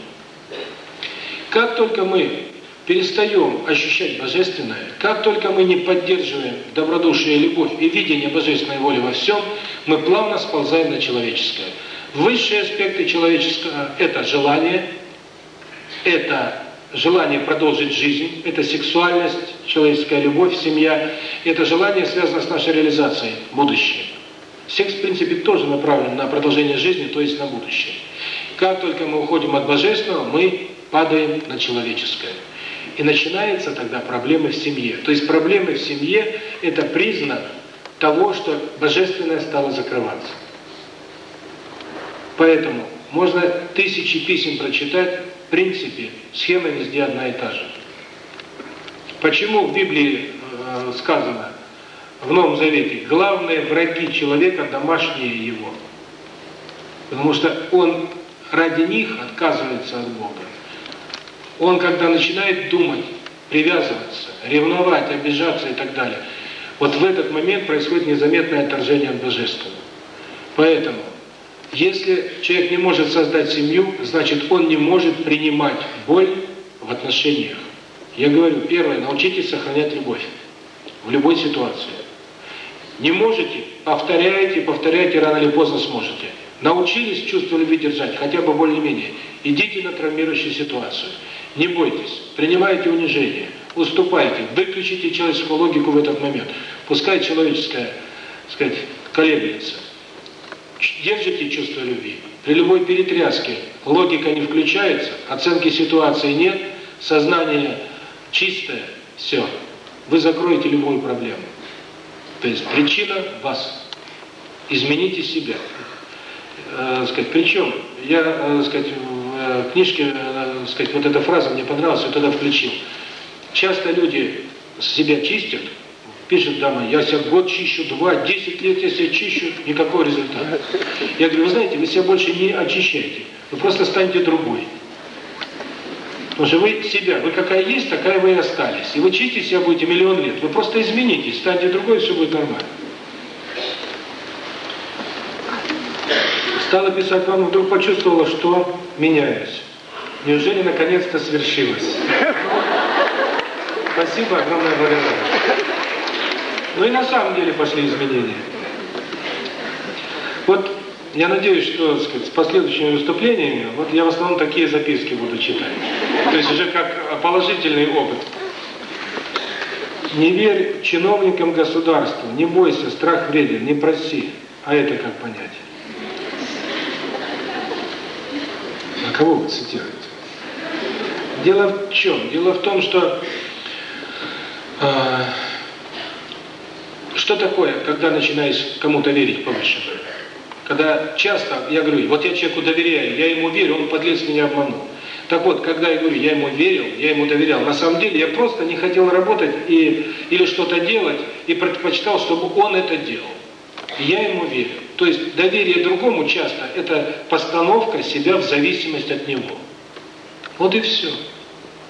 Как только мы перестаем ощущать Божественное, как только мы не поддерживаем добродушие, любовь и видение Божественной воли во всем, мы плавно сползаем на человеческое. Высшие аспекты человеческого – это желание – это желание продолжить жизнь, это сексуальность, человеческая любовь, семья. Это желание связано с нашей реализацией, будущее. Секс, в принципе, тоже направлен на продолжение жизни, то есть на будущее. Как только мы уходим от божественного, мы падаем на человеческое. И начинаются тогда проблемы в семье. То есть проблемы в семье – это признак того, что божественное стало закрываться. Поэтому можно тысячи писем прочитать, принципе, схема везде одна и та же. Почему в Библии э, сказано, в Новом Завете, главные враги человека – домашние его. Потому что он ради них отказывается от Бога. Он, когда начинает думать, привязываться, ревновать, обижаться и так далее, вот в этот момент происходит незаметное отторжение от Божественного. Поэтому если человек не может создать семью, значит он не может принимать боль в отношениях. Я говорю, первое, научитесь сохранять любовь в любой ситуации. Не можете, повторяйте, повторяйте, рано или поздно сможете. Научились чувство любви держать, хотя бы более-менее. Идите на травмирующую ситуацию. Не бойтесь, принимайте унижение, уступайте, выключите человеческую логику в этот момент. Пускай человеческая, так сказать, колеблется держите чувство любви. При любой перетряске логика не включается, оценки ситуации нет, сознание чистое, все. Вы закроете любую проблему. То есть причина вас. Измените себя. Э, сказать, причем, я э, сказать, в э, книжке э, сказать, вот эта фраза мне понравилась, я тогда включил. Часто люди себя чистят, пишет дама, я себя год чищу, два, десять лет если чищу, никакого результата. Я говорю, вы знаете, вы себя больше не очищаете, вы просто станете другой. Потому что вы себя, вы какая есть, такая вы и остались. И вы чистить себя будете миллион лет. Вы просто изменитесь, станете другой, все будет нормально. Стала писать вам, вдруг почувствовала, что меняюсь. Неужели наконец-то свершилось? Спасибо, огромное благодарность. Ну и на самом деле пошли изменения. Вот я надеюсь, что сказать, с последующими выступлениями, вот я в основном такие записки буду читать. То есть уже как положительный опыт. Не верь чиновникам государства, не бойся, страх вреден, не проси. А это как понять? А кого вы цитируете? Дело в чем? Дело в том, что... Э, что такое, когда начинаешь кому-то верить больше? Когда часто я говорю, вот я человеку доверяю, я ему верю, он подлец меня обманул. Так вот, когда я говорю, я ему верил, я ему доверял, на самом деле я просто не хотел работать и, или что-то делать и предпочитал, чтобы он это делал. Я ему верю. То есть доверие другому часто – это постановка себя в зависимость от него. Вот и все.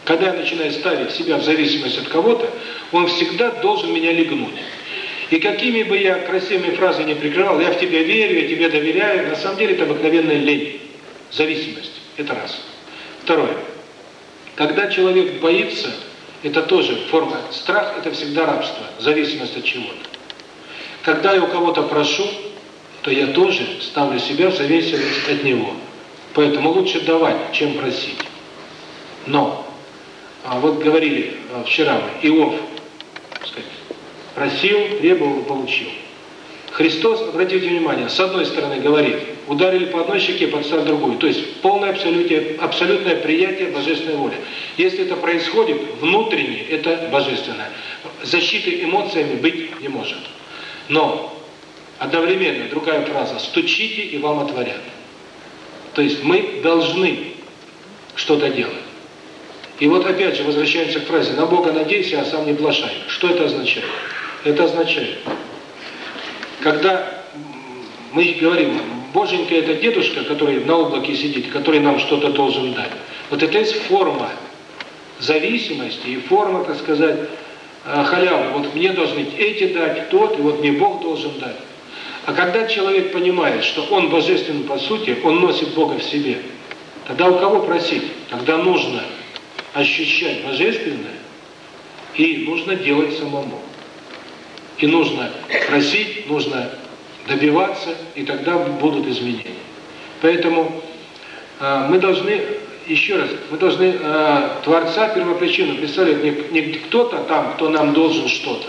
Когда я начинаю ставить себя в зависимость от кого-то, он всегда должен меня легнуть. И какими бы я красивыми фразами не прикрывал, я в тебя верю, я тебе доверяю, на самом деле это обыкновенная лень, зависимость. Это раз. Второе. Когда человек боится, это тоже форма. Страх – это всегда рабство, зависимость от чего-то. Когда я у кого-то прошу, то я тоже ставлю себя в зависимость от него. Поэтому лучше давать, чем просить. Но, а вот говорили а, вчера мы, Иов – просил, требовал получил. Христос, обратите внимание, с одной стороны говорит, ударили по одной щеке, подставь другую. То есть полное абсолютное, абсолютное приятие божественной воли. Если это происходит внутренне, это божественное. Защиты эмоциями быть не может. Но одновременно другая фраза «стучите и вам отворят». То есть мы должны что-то делать. И вот опять же возвращаемся к фразе «на Бога надейся, а сам не плашай». Что это означает? Это означает, когда мы говорим, Боженька – это дедушка, который на облаке сидит, который нам что-то должен дать. Вот это есть форма зависимости и форма, так сказать, халявы. Вот мне должны эти дать, тот, и вот мне Бог должен дать. А когда человек понимает, что он божествен по сути, он носит Бога в себе, тогда у кого просить? Тогда нужно ощущать божественное и нужно делать самому. И нужно просить, нужно добиваться, и тогда будут изменения. Поэтому э, мы должны, еще раз, мы должны э, Творца первопричину представлять не, не кто-то там, кто нам должен что-то.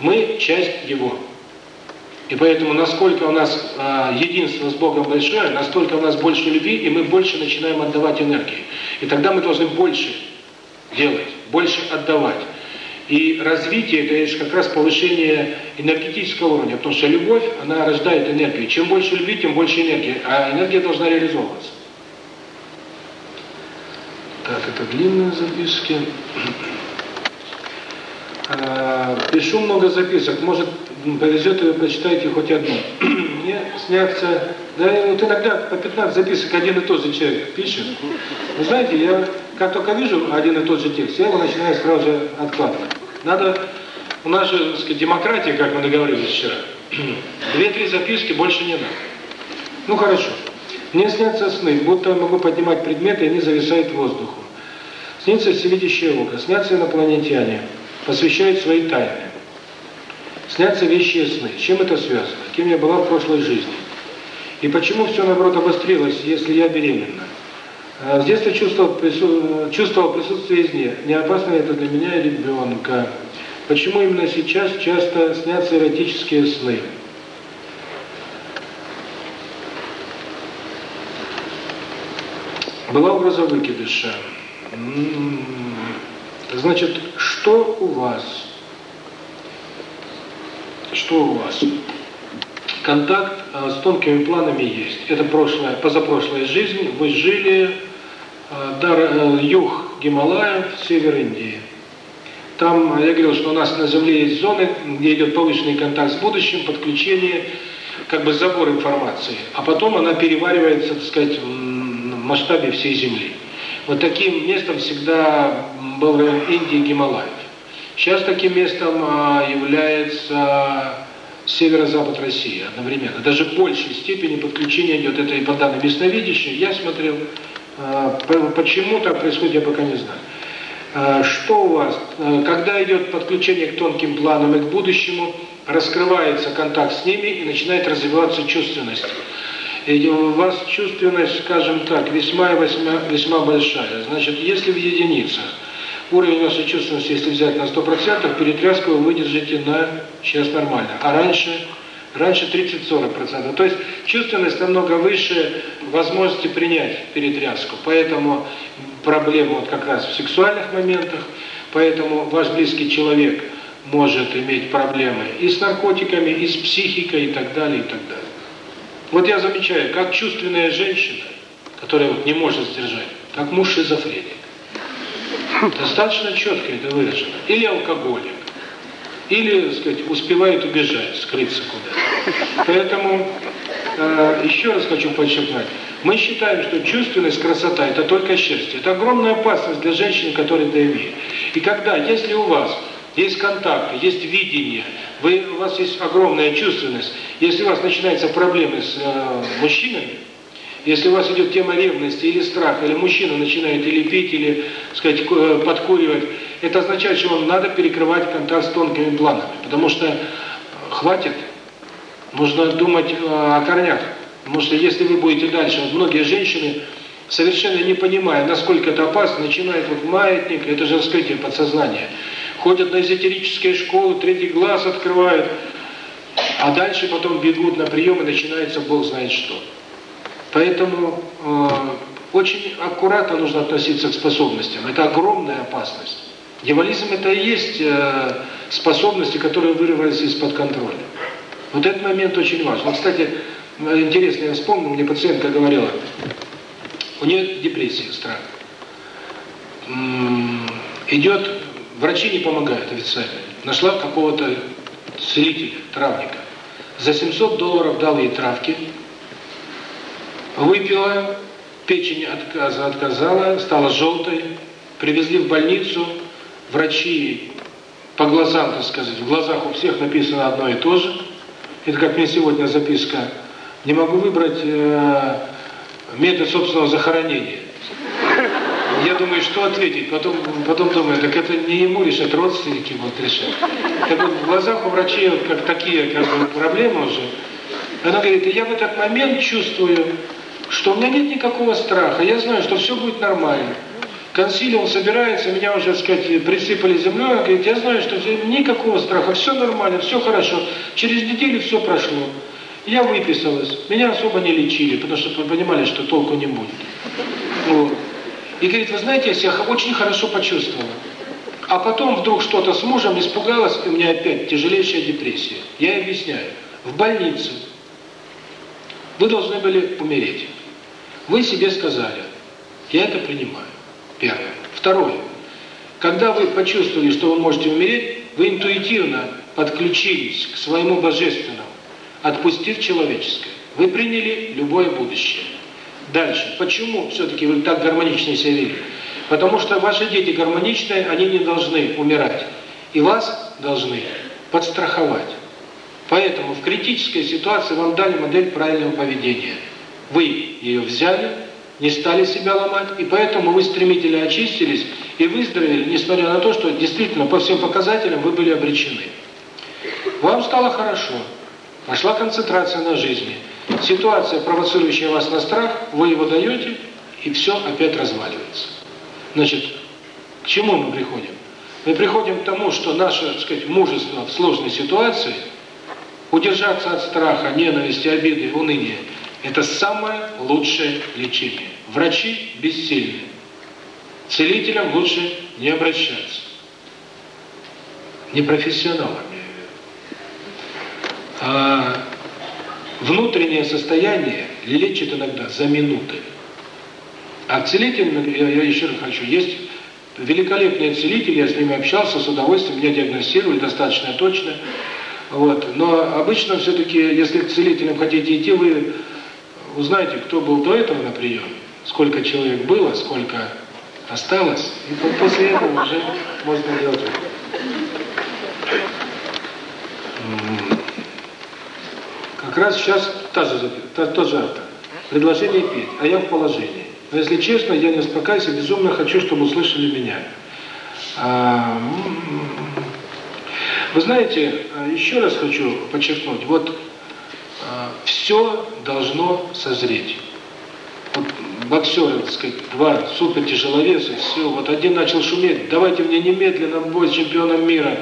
Мы часть Его. И поэтому, насколько у нас э, единство с Богом большое, настолько у нас больше любви, и мы больше начинаем отдавать энергии. И тогда мы должны больше делать, больше отдавать и развитие, это конечно, как раз повышение энергетического уровня, потому что любовь, она рождает энергию. Чем больше любви, тем больше энергии, а энергия должна реализовываться. Так, это длинные записки. [clears throat] А, пишу много записок, может, повезет, и вы прочитаете хоть одну. [clears throat] Мне снятся, да, ну, вот иногда по 15 записок один и тот же человек пишет. Вы ну, знаете, я как только вижу один и тот же текст, я его начинаю сразу же откладывать. Надо, у нас же сказать, демократия, как мы договорились вчера. [clears throat] Две-три записки больше не надо. Ну хорошо. Мне снятся сны, будто я могу поднимать предметы, и они зависают в воздуху. Снится всевидящее око, снятся инопланетяне, посвящают свои тайны. Снятся вещи сны. Чем это связано? Кем я была в прошлой жизни? И почему все, наоборот, обострилось, если я беременна? А С детства чувствовал, прису... чувствовал присутствие извне. Не опасно это для меня и ребенка. Почему именно сейчас часто снятся эротические сны? Была угроза выкидыша. М-м-м. Значит, что у вас? Что у вас? контакт э, с тонкими планами есть. Это прошлое, позапрошлая жизнь. Мы жили э, дар, э, юг Гималаев, север Индии. Там я говорил, что у нас на Земле есть зоны, где идет повышенный контакт с будущим, подключение, как бы забор информации. А потом она переваривается, так сказать, в масштабе всей Земли. Вот таким местом всегда был Индия, Индии Гималаев. Сейчас таким местом является северо-запад России одновременно. Даже в большей степени подключение идет этой банданы ясновидящей. Я смотрел, а, почему так происходит, я пока не знаю. А, что у вас, а, когда идет подключение к тонким планам и к будущему, раскрывается контакт с ними и начинает развиваться чувственность. И у вас чувственность, скажем так, весьма весьма, весьма большая. Значит, если в единицах уровень вашей чувственности, если взять на 100%, перетряску вы выдержите на сейчас нормально. А раньше раньше 30-40%. То есть чувственность намного выше возможности принять перетряску. Поэтому проблема вот как раз в сексуальных моментах, поэтому ваш близкий человек может иметь проблемы и с наркотиками, и с психикой, и так далее, и так далее. Вот я замечаю, как чувственная женщина, которая вот не может сдержать, как муж шизофреник достаточно четко это выражено. Или алкоголик, или, так сказать, успевает убежать, скрыться куда-то. Поэтому э, еще раз хочу подчеркнуть. Мы считаем, что чувственность, красота – это только счастье. Это огромная опасность для женщин, которые это имеют. И когда, если у вас есть контакт, есть видение, вы, у вас есть огромная чувственность, если у вас начинаются проблемы с э, мужчинами – если у вас идет тема ревности или страха, или мужчина начинает или пить, или, сказать, э, подкуривать, это означает, что вам надо перекрывать контакт с тонкими планами, потому что хватит, нужно думать э, о корнях. Потому что если вы будете дальше, вот многие женщины, совершенно не понимая, насколько это опасно, начинают вот маятник, это же раскрытие подсознания, ходят на эзотерические школы, третий глаз открывают, а дальше потом бегут на прием и начинается бог знает что. Поэтому э, очень аккуратно нужно относиться к способностям. Это огромная опасность. Дьяволизм – это и есть э, способности, которые вырываются из-под контроля. Вот этот момент очень важен. Вот, кстати, интересно, я вспомнил, мне пациентка говорила, у нее депрессия, страх. Идет, врачи не помогают официально. Нашла какого-то целителя, травника. За 700 долларов дал ей травки – выпила, печень отказ, отказала, стала желтой, привезли в больницу, врачи по глазам, так сказать, в глазах у всех написано одно и то же. Это как мне сегодня записка. Не могу выбрать э, метод собственного захоронения. Я думаю, что ответить. Потом, потом думаю, так это не ему лишь от родственники будут решать. Вот, в глазах у врачей вот, как такие как бы, проблемы уже. Она говорит, я в этот момент чувствую, что у меня нет никакого страха. Я знаю, что все будет нормально. Консилиум собирается, меня уже, сказать, присыпали землей. Говорит, я знаю, что все, никакого страха, все нормально, все хорошо. Через неделю все прошло. Я выписалась. Меня особо не лечили, потому что понимали, что толку не будет. Вот. И говорит, вы знаете, я себя очень хорошо почувствовала. А потом вдруг что-то с мужем испугалась, и у меня опять тяжелейшая депрессия. Я объясняю. В больнице вы должны были умереть. Вы себе сказали, я это принимаю. Первое. Второе. Когда вы почувствовали, что вы можете умереть, вы интуитивно подключились к своему божественному, отпустив человеческое. Вы приняли любое будущее. Дальше. Почему все-таки вы так гармонично себя видите? Потому что ваши дети гармоничные, они не должны умирать. И вас должны подстраховать. Поэтому в критической ситуации вам дали модель правильного поведения – вы ее взяли, не стали себя ломать, и поэтому вы стремительно очистились и выздоровели, несмотря на то, что действительно по всем показателям вы были обречены. Вам стало хорошо, пошла концентрация на жизни. Ситуация, провоцирующая вас на страх, вы его даете, и все опять разваливается. Значит, к чему мы приходим? Мы приходим к тому, что наше, так сказать, мужество в сложной ситуации, удержаться от страха, ненависти, обиды, уныния – это самое лучшее лечение. Врачи бессильны. Целителям лучше не обращаться. Не профессионалам. А внутреннее состояние лечит иногда за минуты. А целитель, я, я еще раз хочу, есть великолепные целители, я с ними общался с удовольствием, меня диагностировали достаточно точно. Вот. Но обычно все-таки, если к целителям хотите идти, вы узнайте, кто был до этого на прием? сколько человек было, сколько осталось, и после этого уже можно делать. Как раз сейчас та же, та, тот же автор. Предложение петь, а я в положении. Но если честно, я не успокаюсь и безумно хочу, чтобы услышали меня. А, Вы знаете, а, еще раз хочу подчеркнуть, вот все должно созреть. Вот боксеры, так сказать, два супер тяжеловеса, все, вот один начал шуметь, давайте мне немедленно бой с чемпионом мира.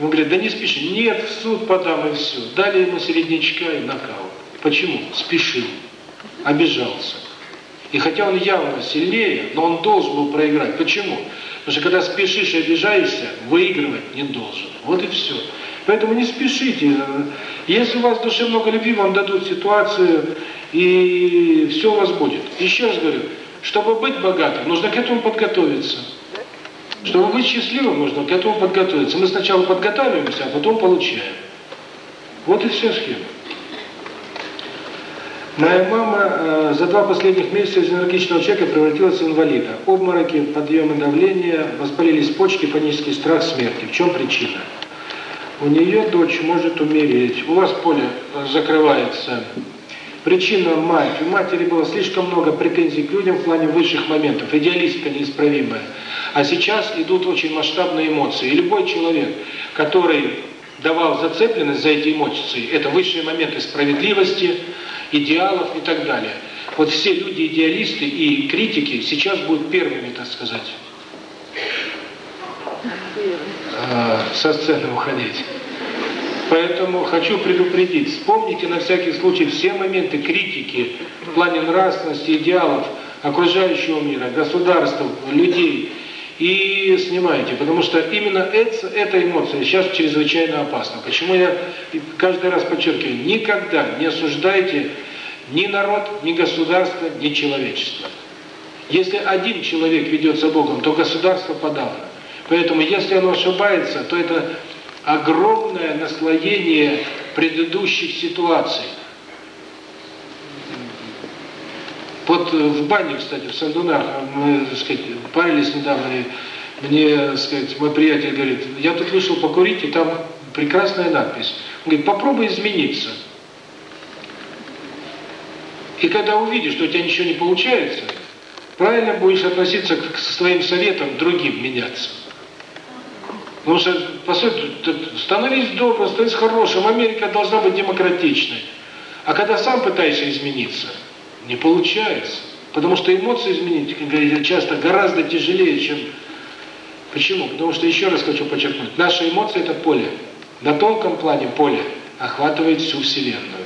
Он говорит, да не спеши, нет, в суд подам и все. Дали ему середнячка и нокаут. Почему? Спешил, обижался. И хотя он явно сильнее, но он должен был проиграть. Почему? Потому что когда спешишь и обижаешься, выигрывать не должен. Вот и все. Поэтому не спешите. Если у вас в душе много любви, вам дадут ситуацию, и все у вас будет. Еще раз говорю, чтобы быть богатым, нужно к этому подготовиться. Чтобы быть счастливым, нужно к этому подготовиться. Мы сначала подготавливаемся, а потом получаем. Вот и все схема. Моя мама э, за два последних месяца из энергичного человека превратилась в инвалида. Обмороки, подъемы давления, воспалились почки, панический страх смерти. В чем причина? У нее дочь может умереть. У вас поле закрывается. Причина – мать. У матери было слишком много претензий к людям в плане высших моментов. Идеалистка неисправимая. А сейчас идут очень масштабные эмоции. И любой человек, который давал зацепленность за эти эмоции, это высшие моменты справедливости, идеалов и так далее. Вот все люди идеалисты и критики сейчас будут первыми, так сказать со сцены хранителя. Поэтому хочу предупредить, вспомните на всякий случай все моменты критики в плане нравственности, идеалов окружающего мира, государств, людей и снимайте, потому что именно это, эта эмоция сейчас чрезвычайно опасна. Почему я каждый раз подчеркиваю, никогда не осуждайте ни народ, ни государство, ни человечество. Если один человек ведется Богом, то государство подало. Поэтому, если он ошибается, то это огромное наслоение предыдущих ситуаций. Вот в бане, кстати, в Сандунах, мы, так сказать, парились недавно, и мне, так сказать, мой приятель говорит, я тут вышел покурить, и там прекрасная надпись. Он говорит, попробуй измениться. И когда увидишь, что у тебя ничего не получается, правильно будешь относиться к своим советам другим меняться. Потому что, по сути, становись добрым, становись хорошим. Америка должна быть демократичной. А когда сам пытаешься измениться, не получается. Потому что эмоции изменить часто гораздо тяжелее, чем... Почему? Потому что, еще раз хочу подчеркнуть, наши эмоции – это поле. На тонком плане поле охватывает всю Вселенную.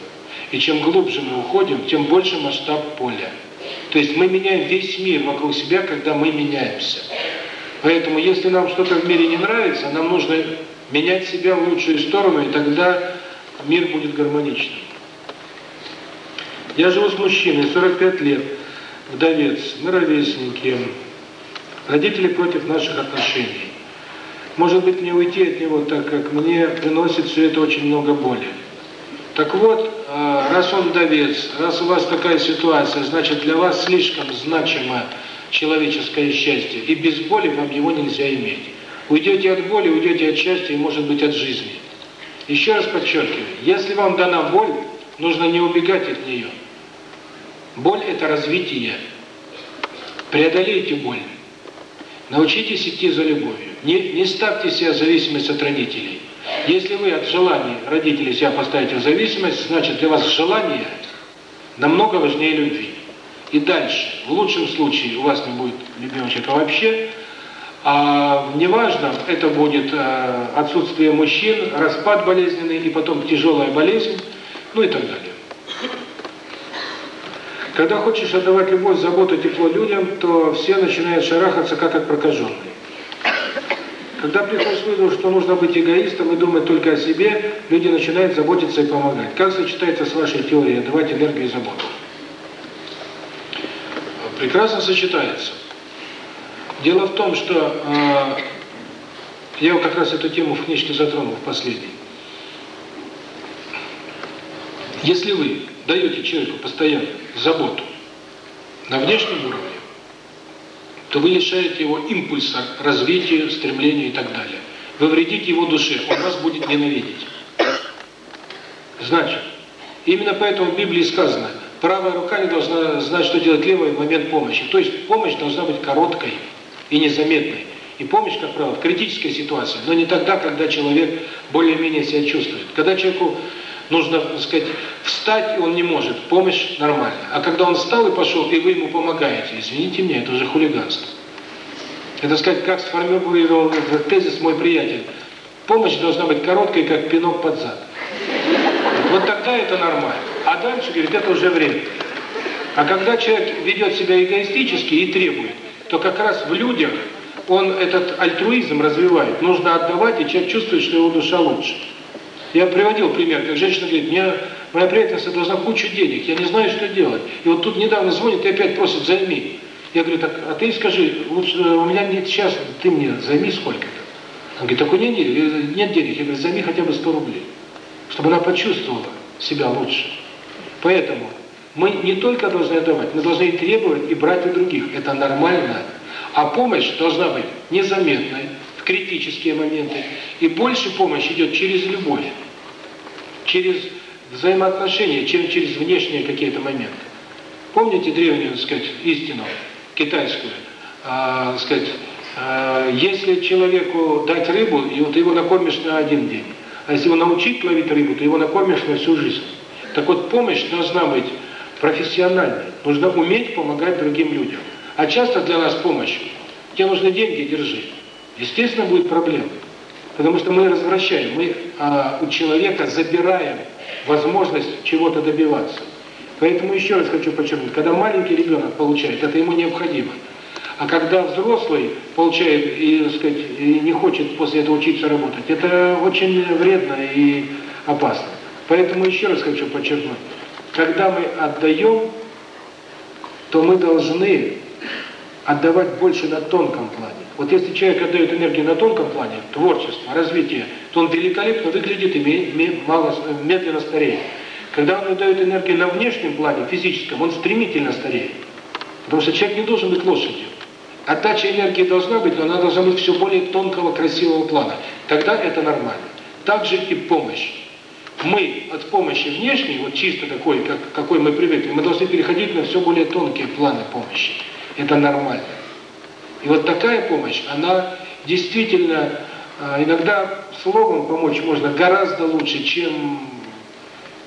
И чем глубже мы уходим, тем больше масштаб поля. То есть мы меняем весь мир вокруг себя, когда мы меняемся. Поэтому, если нам что-то в мире не нравится, нам нужно менять себя в лучшую сторону, и тогда мир будет гармоничным. Я живу с мужчиной, 45 лет, вдовец, мы ровесники, родители против наших отношений. Может быть, мне уйти от него, так как мне приносит все это очень много боли. Так вот, э, раз он вдовец, раз у вас такая ситуация, значит, для вас слишком значимая. – человеческое счастье. И без боли вам его нельзя иметь. Уйдете от боли, уйдете от счастья и, может быть, от жизни. Еще раз подчеркиваю, если вам дана боль, нужно не убегать от нее. Боль – это развитие. Преодолейте боль. Научитесь идти за любовью. Не, не ставьте себя в зависимость от родителей. Если вы от желаний родителей себя поставите в зависимость, значит для вас желание намного важнее любви. И дальше, в лучшем случае, у вас не будет ребеночка вообще. А неважно, это будет э, отсутствие мужчин, распад болезненный и потом тяжелая болезнь, ну и так далее. Когда хочешь отдавать любовь, заботу, тепло людям, то все начинают шарахаться, как от прокаженной. Когда приходишь к выводу, что нужно быть эгоистом и думать только о себе, люди начинают заботиться и помогать. Как сочетается с вашей теорией «отдавать энергию и заботу»? прекрасно сочетается. Дело в том, что э, я как раз эту тему в книжке затронул в последней. Если вы даете человеку постоянно заботу на внешнем уровне, то вы лишаете его импульса развития, стремления и так далее. Вы вредите его душе, он вас будет ненавидеть. Значит, именно поэтому в Библии сказано, правая рука не должна знать, что делать левая в момент помощи. То есть помощь должна быть короткой и незаметной. И помощь, как правило, в критической ситуации, но не тогда, когда человек более-менее себя чувствует. Когда человеку нужно, сказать, встать, и он не может, помощь нормально. А когда он встал и пошел, и вы ему помогаете, извините меня, это уже хулиганство. Это, сказать, как сформулировал этот тезис мой приятель. Помощь должна быть короткой, как пинок под зад. Вот тогда это нормально а дальше, говорит, это уже время. А когда человек ведет себя эгоистически и требует, то как раз в людях он этот альтруизм развивает. Нужно отдавать, и человек чувствует, что его душа лучше. Я приводил пример, как женщина говорит, мне моя приятельница должна кучу денег, я не знаю, что делать. И вот тут недавно звонит и опять просит, займи. Я говорю, так, а ты скажи, лучше у меня нет сейчас, ты мне займи сколько-то. Он говорит, так у меня нет, нет денег. Я говорю, займи хотя бы 100 рублей, чтобы она почувствовала себя лучше. Поэтому мы не только должны думать, мы должны и требовать, и брать у других. Это нормально. А помощь должна быть незаметной, в критические моменты. И больше помощь идет через любовь, через взаимоотношения, чем через внешние какие-то моменты. Помните древнюю, так сказать, истину китайскую? А, так сказать, а, если человеку дать рыбу, и вот его накормишь на один день, а если его научить ловить рыбу, то его накормишь на всю жизнь. Так вот, помощь должна быть профессиональной. Нужно уметь помогать другим людям. А часто для нас помощь. Тебе нужны деньги, держи. Естественно, будет проблема. Потому что мы развращаем, мы а, у человека забираем возможность чего-то добиваться. Поэтому еще раз хочу подчеркнуть, когда маленький ребенок получает, это ему необходимо. А когда взрослый получает и, сказать, и не хочет после этого учиться работать, это очень вредно и опасно. Поэтому еще раз хочу подчеркнуть, когда мы отдаем, то мы должны отдавать больше на тонком плане. Вот если человек отдает энергию на тонком плане, творчество, развитие, то он великолепно выглядит и мало, медленно стареет. Когда он отдает энергию на внешнем плане, физическом, он стремительно стареет. Потому что человек не должен быть лошадью. Отдача энергии должна быть, но она должна быть все более тонкого, красивого плана. Тогда это нормально. Также и помощь мы от помощи внешней, вот чисто такой, как, какой мы привыкли, мы должны переходить на все более тонкие планы помощи. Это нормально. И вот такая помощь, она действительно, э, иногда словом помочь можно гораздо лучше, чем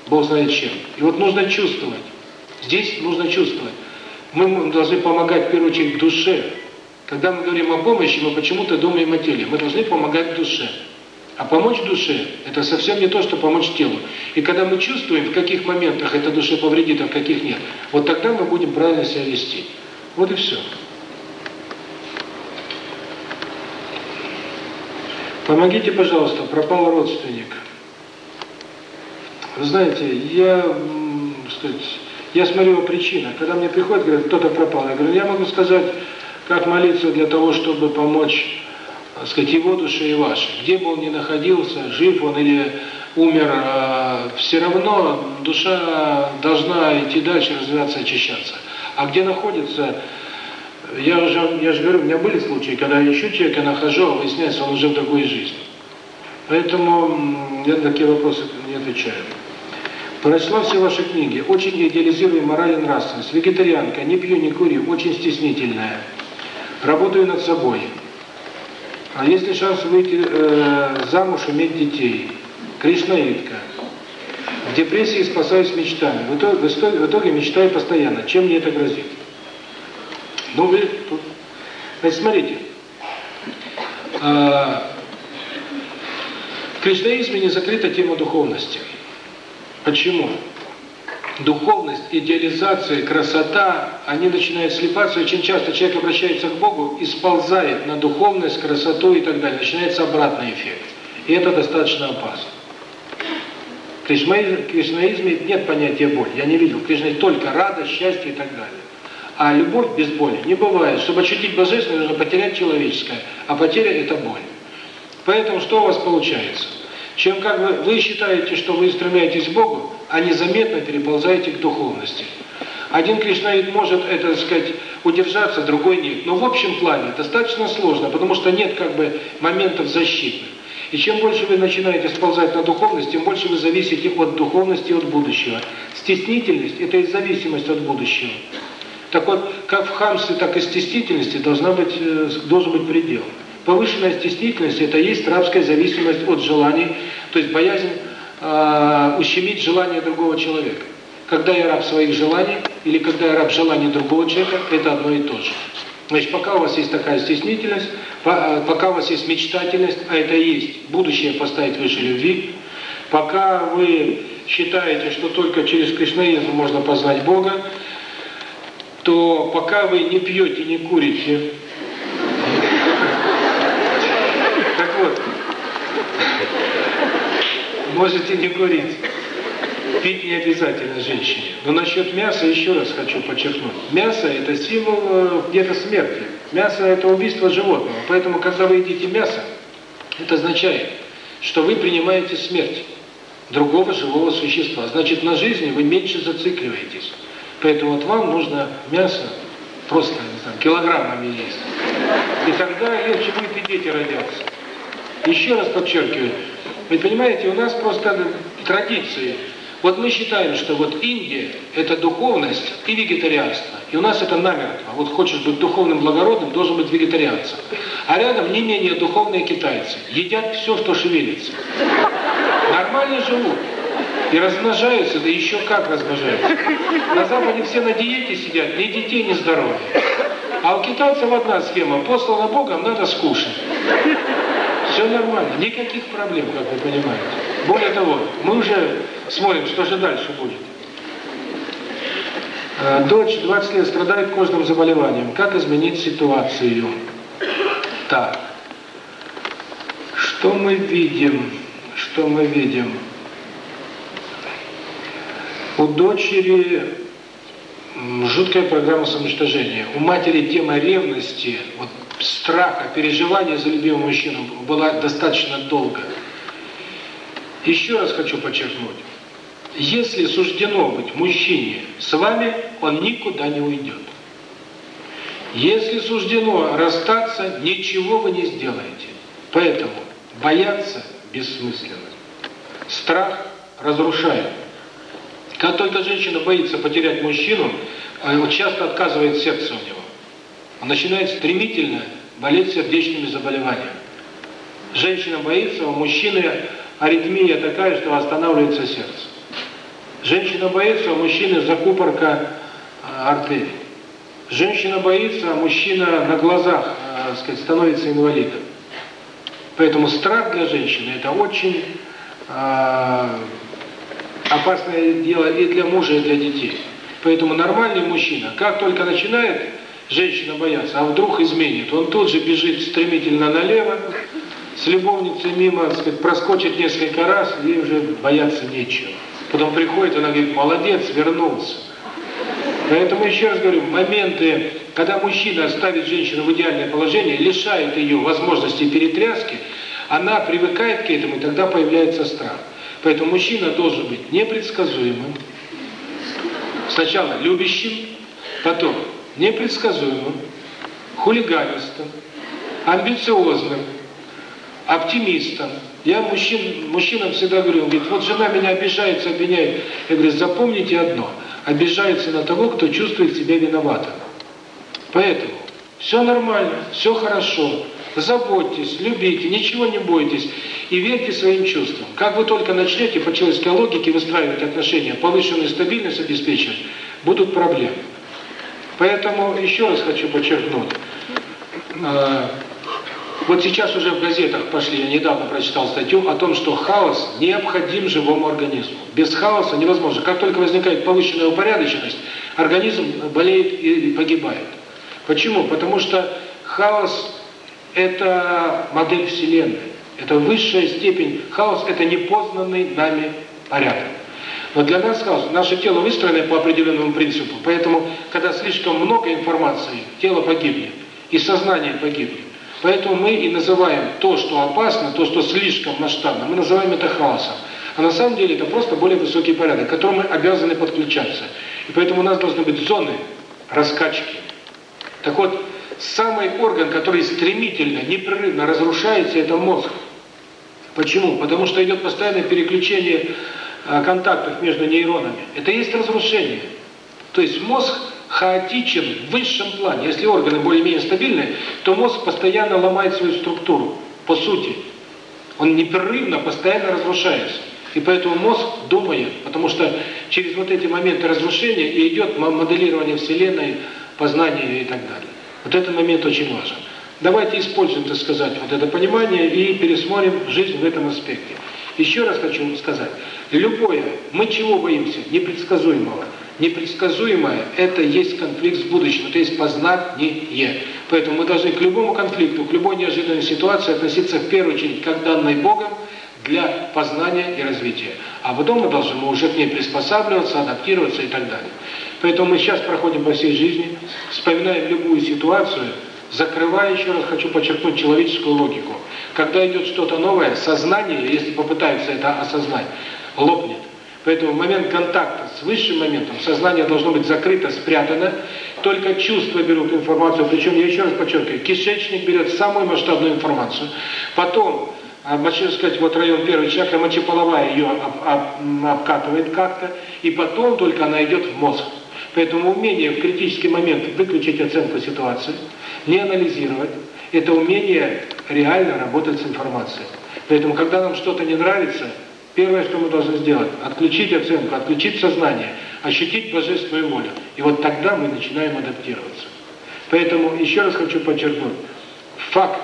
Бог знает чем. И вот нужно чувствовать. Здесь нужно чувствовать. Мы должны помогать, в первую очередь, душе. Когда мы говорим о помощи, мы почему-то думаем о теле. Мы должны помогать душе. А помочь душе – это совсем не то, что помочь телу. И когда мы чувствуем, в каких моментах это душа повредит, а в каких нет, вот тогда мы будем правильно себя вести. Вот и все. Помогите, пожалуйста, пропал родственник. Вы знаете, я, сказать, я смотрю о причинах. Когда мне приходит, говорит, кто-то пропал, я говорю, я могу сказать, как молиться для того, чтобы помочь скотеводу Шаеваши. Где бы он ни находился, жив он или умер, э, все равно душа должна идти дальше, развиваться, очищаться. А где находится, я уже, я же говорю, у меня были случаи, когда я ищу человека, нахожу, а выясняется, он уже в другой жизни. Поэтому я такие вопросы не отвечаю. Прочла все ваши книги. Очень идеализирую мораль и нравственность. Вегетарианка, не пью, не курю, очень стеснительная. Работаю над собой. А если шанс выйти э, замуж, иметь детей? Кришна Юдка. В депрессии спасаюсь мечтами. В итоге, в, итоге, в итоге мечтаю постоянно. Чем мне это грозит? Ну, вы тут... Значит, смотрите. Э, в кришнаизме не закрыта тема духовности. Почему? Почему? духовность, идеализация, красота, они начинают слепаться. Очень часто человек обращается к Богу и сползает на духовность, красоту и так далее. Начинается обратный эффект. И это достаточно опасно. В кришнаизме нет понятия боль. Я не видел. В кришнаизме только радость, счастье и так далее. А любовь без боли не бывает. Чтобы ощутить божественное, нужно потерять человеческое. А потеря – это боль. Поэтому что у вас получается? Чем как вы, вы считаете, что вы стремляетесь к Богу, а они заметно переползаете к духовности. Один кришнаид может, это сказать, удержаться, другой нет. Но в общем плане достаточно сложно, потому что нет как бы моментов защиты. И чем больше вы начинаете сползать на духовность, тем больше вы зависите от духовности и от будущего. Стеснительность – это и зависимость от будущего. Так вот, как в хамстве, так и стеснительности должна быть, э, должен быть предел. Повышенная стеснительность – это есть рабская зависимость от желаний, то есть боязнь ущемить желание другого человека. Когда я раб своих желаний или когда я раб желаний другого человека, это одно и то же. Значит, пока у вас есть такая стеснительность, пока у вас есть мечтательность, а это есть, будущее поставить выше любви, пока вы считаете, что только через кришнаизм можно познать Бога, то пока вы не пьете, не курите, можете не курить. Пить не обязательно женщине. Но насчет мяса еще раз хочу подчеркнуть. Мясо – это символ э, где-то смерти. Мясо – это убийство животного. Поэтому, когда вы едите мясо, это означает, что вы принимаете смерть другого живого существа. Значит, на жизни вы меньше зацикливаетесь. Поэтому вот вам нужно мясо просто, не знаю, килограммами есть. И тогда легче будет и дети родятся. Еще раз подчеркиваю, вы понимаете, у нас просто традиции. Вот мы считаем, что вот Индия – это духовность и вегетарианство. И у нас это намертво. Вот хочешь быть духовным благородным, должен быть вегетарианцем. А рядом не менее духовные китайцы. Едят все, что шевелится. Нормально живут. И размножаются, да еще как размножаются. На Западе все на диете сидят, ни детей, ни здоровья. А у китайцев одна схема. Послана Богом, надо скушать нормально, никаких проблем, как вы понимаете. Более того, мы уже смотрим, что же дальше будет. Дочь 20 лет страдает кожным заболеванием. Как изменить ситуацию? Так. Что мы видим? Что мы видим? У дочери жуткая программа самоуничтожения. У матери тема ревности, вот страха, переживания за любимого мужчину была достаточно долго. Еще раз хочу подчеркнуть. Если суждено быть мужчине с вами, он никуда не уйдет. Если суждено расстаться, ничего вы не сделаете. Поэтому бояться бессмысленно. Страх разрушает. Как только женщина боится потерять мужчину, э, часто отказывает сердце у него начинает стремительно болеть сердечными заболеваниями. Женщина боится, у мужчины аритмия такая, что останавливается сердце. Женщина боится, у мужчины закупорка э, артерий. Женщина боится, а мужчина на глазах э, сказать, становится инвалидом. Поэтому страх для женщины – это очень э, опасное дело и для мужа, и для детей. Поэтому нормальный мужчина, как только начинает Женщина боятся, а вдруг изменит. Он тут же бежит стремительно налево, с любовницей мимо, сказать, проскочит несколько раз, ей уже бояться нечего. Потом приходит, она говорит, молодец, вернулся. Поэтому еще раз говорю, моменты, когда мужчина ставит женщину в идеальное положение, лишает ее возможности перетряски, она привыкает к этому, и тогда появляется страх. Поэтому мужчина должен быть непредсказуемым, сначала любящим, потом непредсказуемым, хулиганистым, амбициозным, оптимистом. Я мужчин, мужчинам всегда говорю, говорит, вот жена меня обижается, обвиняет. Я говорю, запомните одно, обижается на того, кто чувствует себя виноватым. Поэтому все нормально, все хорошо, заботьтесь, любите, ничего не бойтесь и верьте своим чувствам. Как вы только начнете по человеческой логике выстраивать отношения, повышенную стабильность обеспечивать, будут проблемы. Поэтому еще раз хочу подчеркнуть. Э, вот сейчас уже в газетах пошли, я недавно прочитал статью о том, что хаос необходим живому организму. Без хаоса невозможно. Как только возникает повышенная упорядоченность, организм болеет и погибает. Почему? Потому что хаос – это модель Вселенной. Это высшая степень. Хаос – это непознанный нами порядок. Но для нас сразу, наше тело выстроено по определенному принципу, поэтому, когда слишком много информации, тело погибнет, и сознание погибнет. Поэтому мы и называем то, что опасно, то, что слишком масштабно, мы называем это хаосом. А на самом деле это просто более высокий порядок, к которому мы обязаны подключаться. И поэтому у нас должны быть зоны раскачки. Так вот, самый орган, который стремительно, непрерывно разрушается, это мозг. Почему? Потому что идет постоянное переключение Э, контактов между нейронами. Это есть разрушение. То есть мозг хаотичен в высшем плане. Если органы более-менее стабильны, то мозг постоянно ломает свою структуру, по сути. Он непрерывно, постоянно разрушается. И поэтому мозг думает, потому что через вот эти моменты разрушения и идет моделирование Вселенной, познание и так далее. Вот этот момент очень важен. Давайте используем, так сказать, вот это понимание и пересмотрим жизнь в этом аспекте. Еще раз хочу вам сказать, любое, мы чего боимся? Непредсказуемого. Непредсказуемое – это есть конфликт с будущим, это есть познание. Поэтому мы должны к любому конфликту, к любой неожиданной ситуации относиться в первую очередь как данной Богом для познания и развития. А потом мы должны мы уже к ней приспосабливаться, адаптироваться и так далее. Поэтому мы сейчас проходим по всей жизни, вспоминаем любую ситуацию, закрывая, еще раз хочу подчеркнуть, человеческую логику – когда идет что-то новое, сознание, если попытаются это осознать, лопнет. Поэтому момент контакта с высшим моментом сознание должно быть закрыто, спрятано. Только чувства берут информацию. Причем, я еще раз подчеркиваю, кишечник берет самую масштабную информацию. Потом, а, можно сказать, вот район первой чакры, мочеполовая ее об, об, обкатывает как-то. И потом только она идет в мозг. Поэтому умение в критический момент выключить оценку ситуации, не анализировать, это умение реально работать с информацией. Поэтому, когда нам что-то не нравится, первое, что мы должны сделать, отключить оценку, отключить сознание, ощутить божественную волю. И вот тогда мы начинаем адаптироваться. Поэтому еще раз хочу подчеркнуть, факт,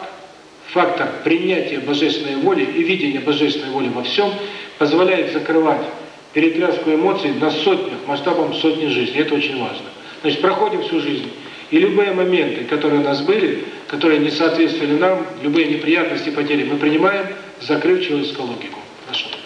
фактор принятия божественной воли и видения божественной воли во всем позволяет закрывать перетряску эмоций на сотнях, масштабом сотни жизней. Это очень важно. Значит, проходим всю жизнь и любые моменты, которые у нас были, которые не соответствовали нам, любые неприятности, потери, мы принимаем, закрыв человеческую логику. Нашел.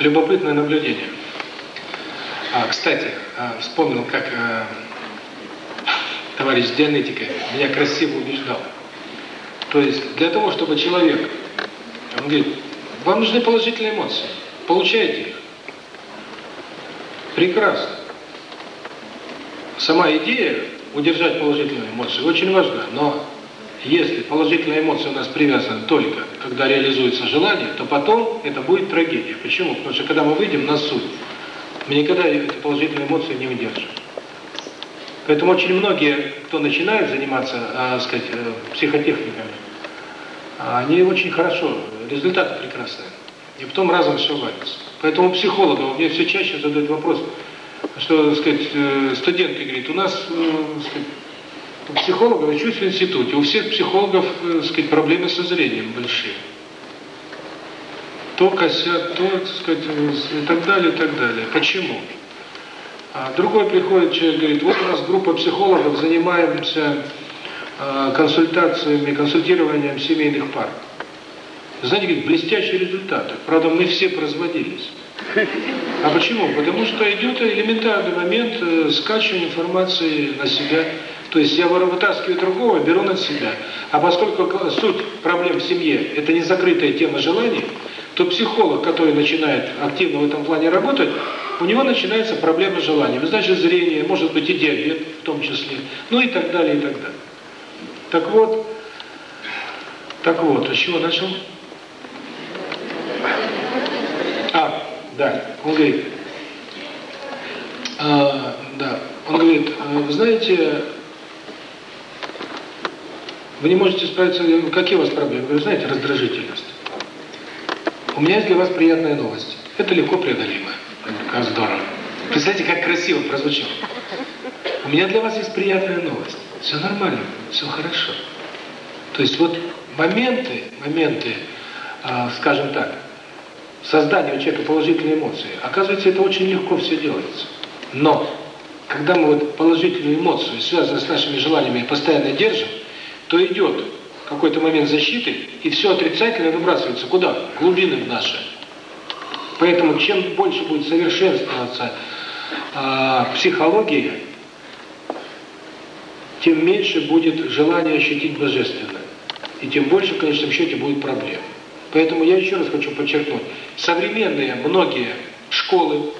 Любопытное наблюдение. А, кстати, а, вспомнил, как э, товарищ с меня красиво убеждал. То есть для того, чтобы человек, он говорит, вам нужны положительные эмоции, получаете их. Прекрасно. Сама идея удержать положительные эмоции очень важна, но если положительные эмоции у нас привязаны только когда реализуется желание, то потом это будет трагедия. Почему? Потому что когда мы выйдем на суд, мы никогда эти положительные эмоции не удержим. Поэтому очень многие, кто начинает заниматься, э, сказать, э, психотехниками, они очень хорошо, результаты прекрасные. И потом разом все варится. Поэтому психологов а мне все чаще задают вопрос, что, так сказать, э, студенты говорят: у нас, э, так сказать, у психологов, я учусь в институте, у всех психологов, э, так сказать, проблемы со зрением большие. То косят, то, так сказать, э, и так далее, и так далее. Почему? А другой приходит человек, говорит, вот у нас группа психологов, занимаемся э, консультациями, консультированием семейных пар. Знаете, говорит, блестящие результаты. Правда, мы все производились. А почему? Потому что идет элементарный момент скачивания информации на себя, то есть я вытаскиваю другого, беру на себя. А поскольку суть проблем в семье – это не закрытая тема желаний, то психолог, который начинает активно в этом плане работать, у него начинается проблема желания. Значит, зрение, может быть и диабет в том числе, ну и так далее, и так далее. Так вот, так вот, а с чего начал? А, да, он говорит, а, да, он говорит, э, вы знаете, вы не можете справиться, какие у вас проблемы? Вы знаете, раздражительность. У меня есть для вас приятная новость. Это легко преодолимо. Как здорово. Представляете, как красиво прозвучало. У меня для вас есть приятная новость. Все нормально, все хорошо. То есть вот моменты, моменты, э, скажем так, создания у человека положительной эмоции, оказывается, это очень легко все делается. Но когда мы вот положительную эмоцию, связанную с нашими желаниями, постоянно держим, то идет какой-то момент защиты, и все отрицательное выбрасывается куда? Глубины наши. Поэтому чем больше будет совершенствоваться э, психология, тем меньше будет желание ощутить божественное. И тем больше в конечном счете будет проблем. Поэтому я еще раз хочу подчеркнуть, современные многие школы,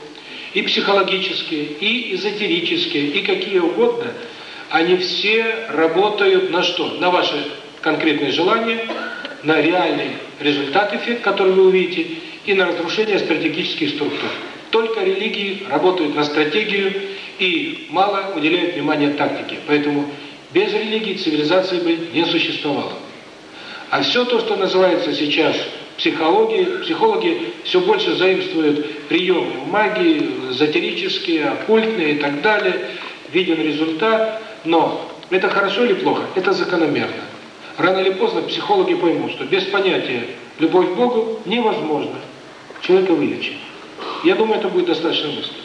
и психологические, и эзотерические, и какие угодно – они все работают на что? На ваши конкретные желания, на реальный результат, эффект, который вы увидите, и на разрушение стратегических структур. Только религии работают на стратегию и мало уделяют внимания тактике. Поэтому без религии цивилизации бы не существовало. А все то, что называется сейчас психологией, психологи все больше заимствуют приемы магии, эзотерические, оккультные и так далее – виден результат, но это хорошо или плохо? Это закономерно. Рано или поздно психологи поймут, что без понятия «любовь к Богу» невозможно человека вылечить. Я думаю, это будет достаточно быстро.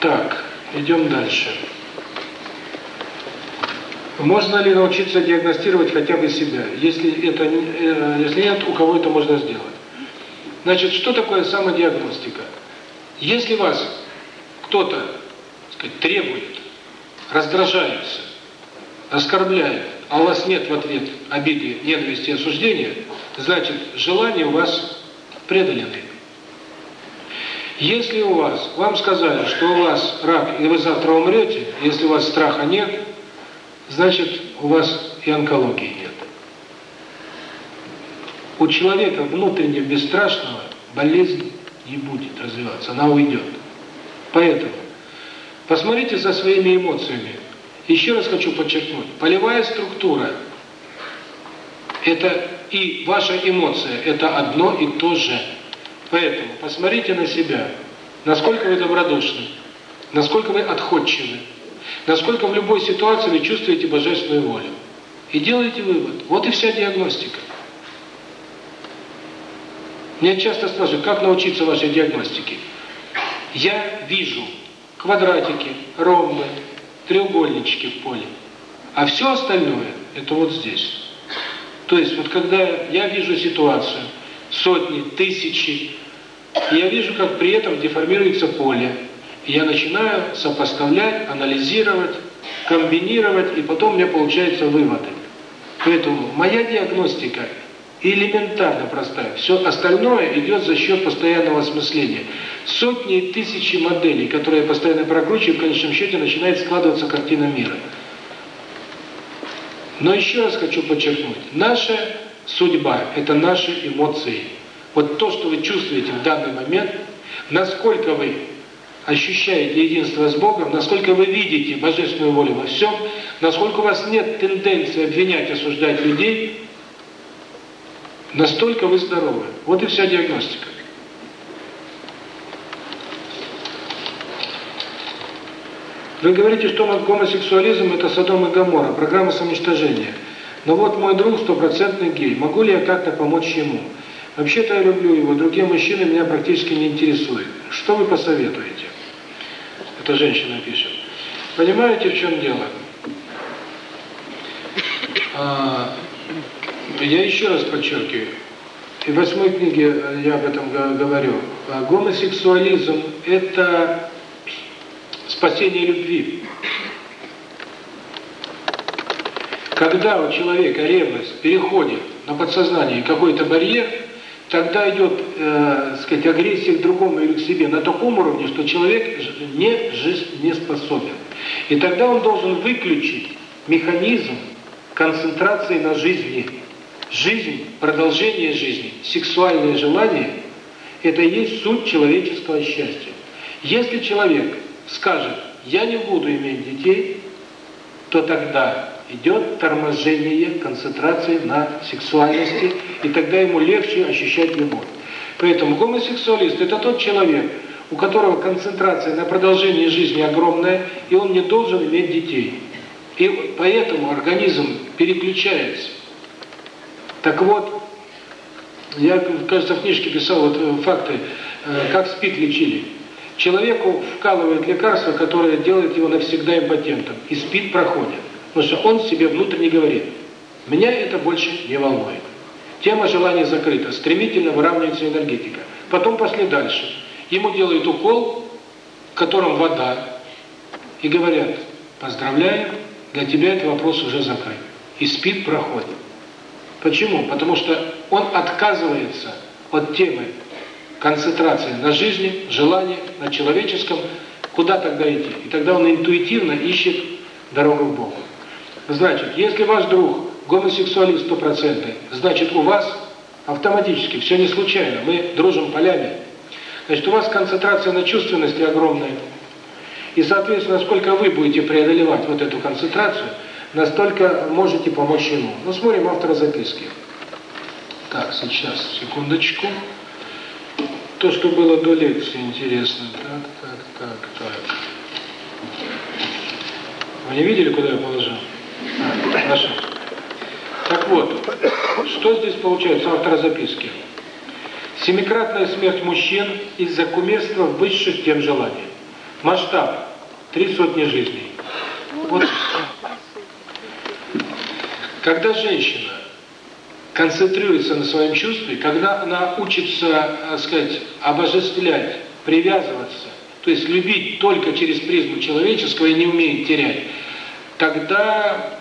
Так, идем дальше. Можно ли научиться диагностировать хотя бы себя? Если, это, э, если нет, у кого это можно сделать? Значит, что такое самодиагностика? Если вас кто-то требует, раздражаются, оскорбляют, а у вас нет в ответ обиды, ненависти осуждения, значит, желания у вас преодолены. Если у вас, вам сказали, что у вас рак, и вы завтра умрете, если у вас страха нет, значит, у вас и онкологии нет. У человека внутренне бесстрашного болезнь не будет развиваться, она уйдет. Поэтому Посмотрите за своими эмоциями. Еще раз хочу подчеркнуть. Полевая структура – это и ваша эмоция – это одно и то же. Поэтому посмотрите на себя, насколько вы добродушны, насколько вы отходчивы, насколько в любой ситуации вы чувствуете божественную волю. И делайте вывод. Вот и вся диагностика. Мне часто спрашивают, как научиться вашей диагностике. Я вижу – квадратики, ромбы, треугольнички в поле. А все остальное – это вот здесь. То есть вот когда я вижу ситуацию, сотни, тысячи, я вижу, как при этом деформируется поле. Я начинаю сопоставлять, анализировать, комбинировать, и потом у меня получаются выводы. Поэтому моя диагностика элементарно простая. Все остальное идет за счет постоянного осмысления. Сотни и тысячи моделей, которые постоянно прокручивают, в конечном счете начинает складываться картина мира. Но еще раз хочу подчеркнуть, наша судьба – это наши эмоции. Вот то, что вы чувствуете в данный момент, насколько вы ощущаете единство с Богом, насколько вы видите Божественную волю во всем, насколько у вас нет тенденции обвинять, осуждать людей – Настолько вы здоровы. Вот и вся диагностика. Вы говорите, что гомосексуализм – это Содом и Гамора, программа самоуничтожения. Но вот мой друг стопроцентный гей. Могу ли я как-то помочь ему? Вообще-то я люблю его, другие мужчины меня практически не интересуют. Что вы посоветуете? Это женщина пишет. Понимаете, в чем дело? Я еще раз подчеркиваю, и в восьмой книге я об этом говорю, гомосексуализм – это спасение любви. Когда у человека ревность переходит на подсознание какой-то барьер, тогда идет, э, сказать, агрессия к другому или к себе на таком уровне, что человек не, не способен. И тогда он должен выключить механизм концентрации на жизни. Жизнь, продолжение жизни, сексуальные желания, – это и есть суть человеческого счастья. Если человек скажет «я не буду иметь детей», то тогда идет торможение концентрации на сексуальности, и тогда ему легче ощущать любовь. Поэтому гомосексуалист – это тот человек, у которого концентрация на продолжении жизни огромная, и он не должен иметь детей. И поэтому организм переключается. Так вот, я, кажется, в книжке писал вот факты, как спит лечили. Человеку вкалывают лекарство, которое делает его навсегда импотентом, и спит проходит. Потому что он себе внутренне говорит, меня это больше не волнует. Тема желания закрыта, стремительно выравнивается энергетика. Потом пошли дальше. Ему делают укол, в котором вода, и говорят, поздравляем, для тебя этот вопрос уже закрыт. И спит проходит. Почему? Потому что он отказывается от темы концентрации на жизни, желании, на человеческом. Куда тогда идти? И тогда он интуитивно ищет дорогу к Богу. Значит, если ваш друг гомосексуалист стопроцентный, значит у вас автоматически, все не случайно, мы дружим полями, значит у вас концентрация на чувственности огромная. И, соответственно, сколько вы будете преодолевать вот эту концентрацию – настолько можете помочь ему. Ну, смотрим автора записки. Так, сейчас, секундочку. То, что было до лекции, интересно. Так, так, так, так. Вы не видели, куда я положил? А. Так вот, что здесь получается автора записки? Семикратная смерть мужчин из-за кумирства высших тем желаний. Масштаб. Три сотни жизней. Вот когда женщина концентрируется на своем чувстве, когда она учится, э, сказать, обожествлять, привязываться, то есть любить только через призму человеческого и не умеет терять, тогда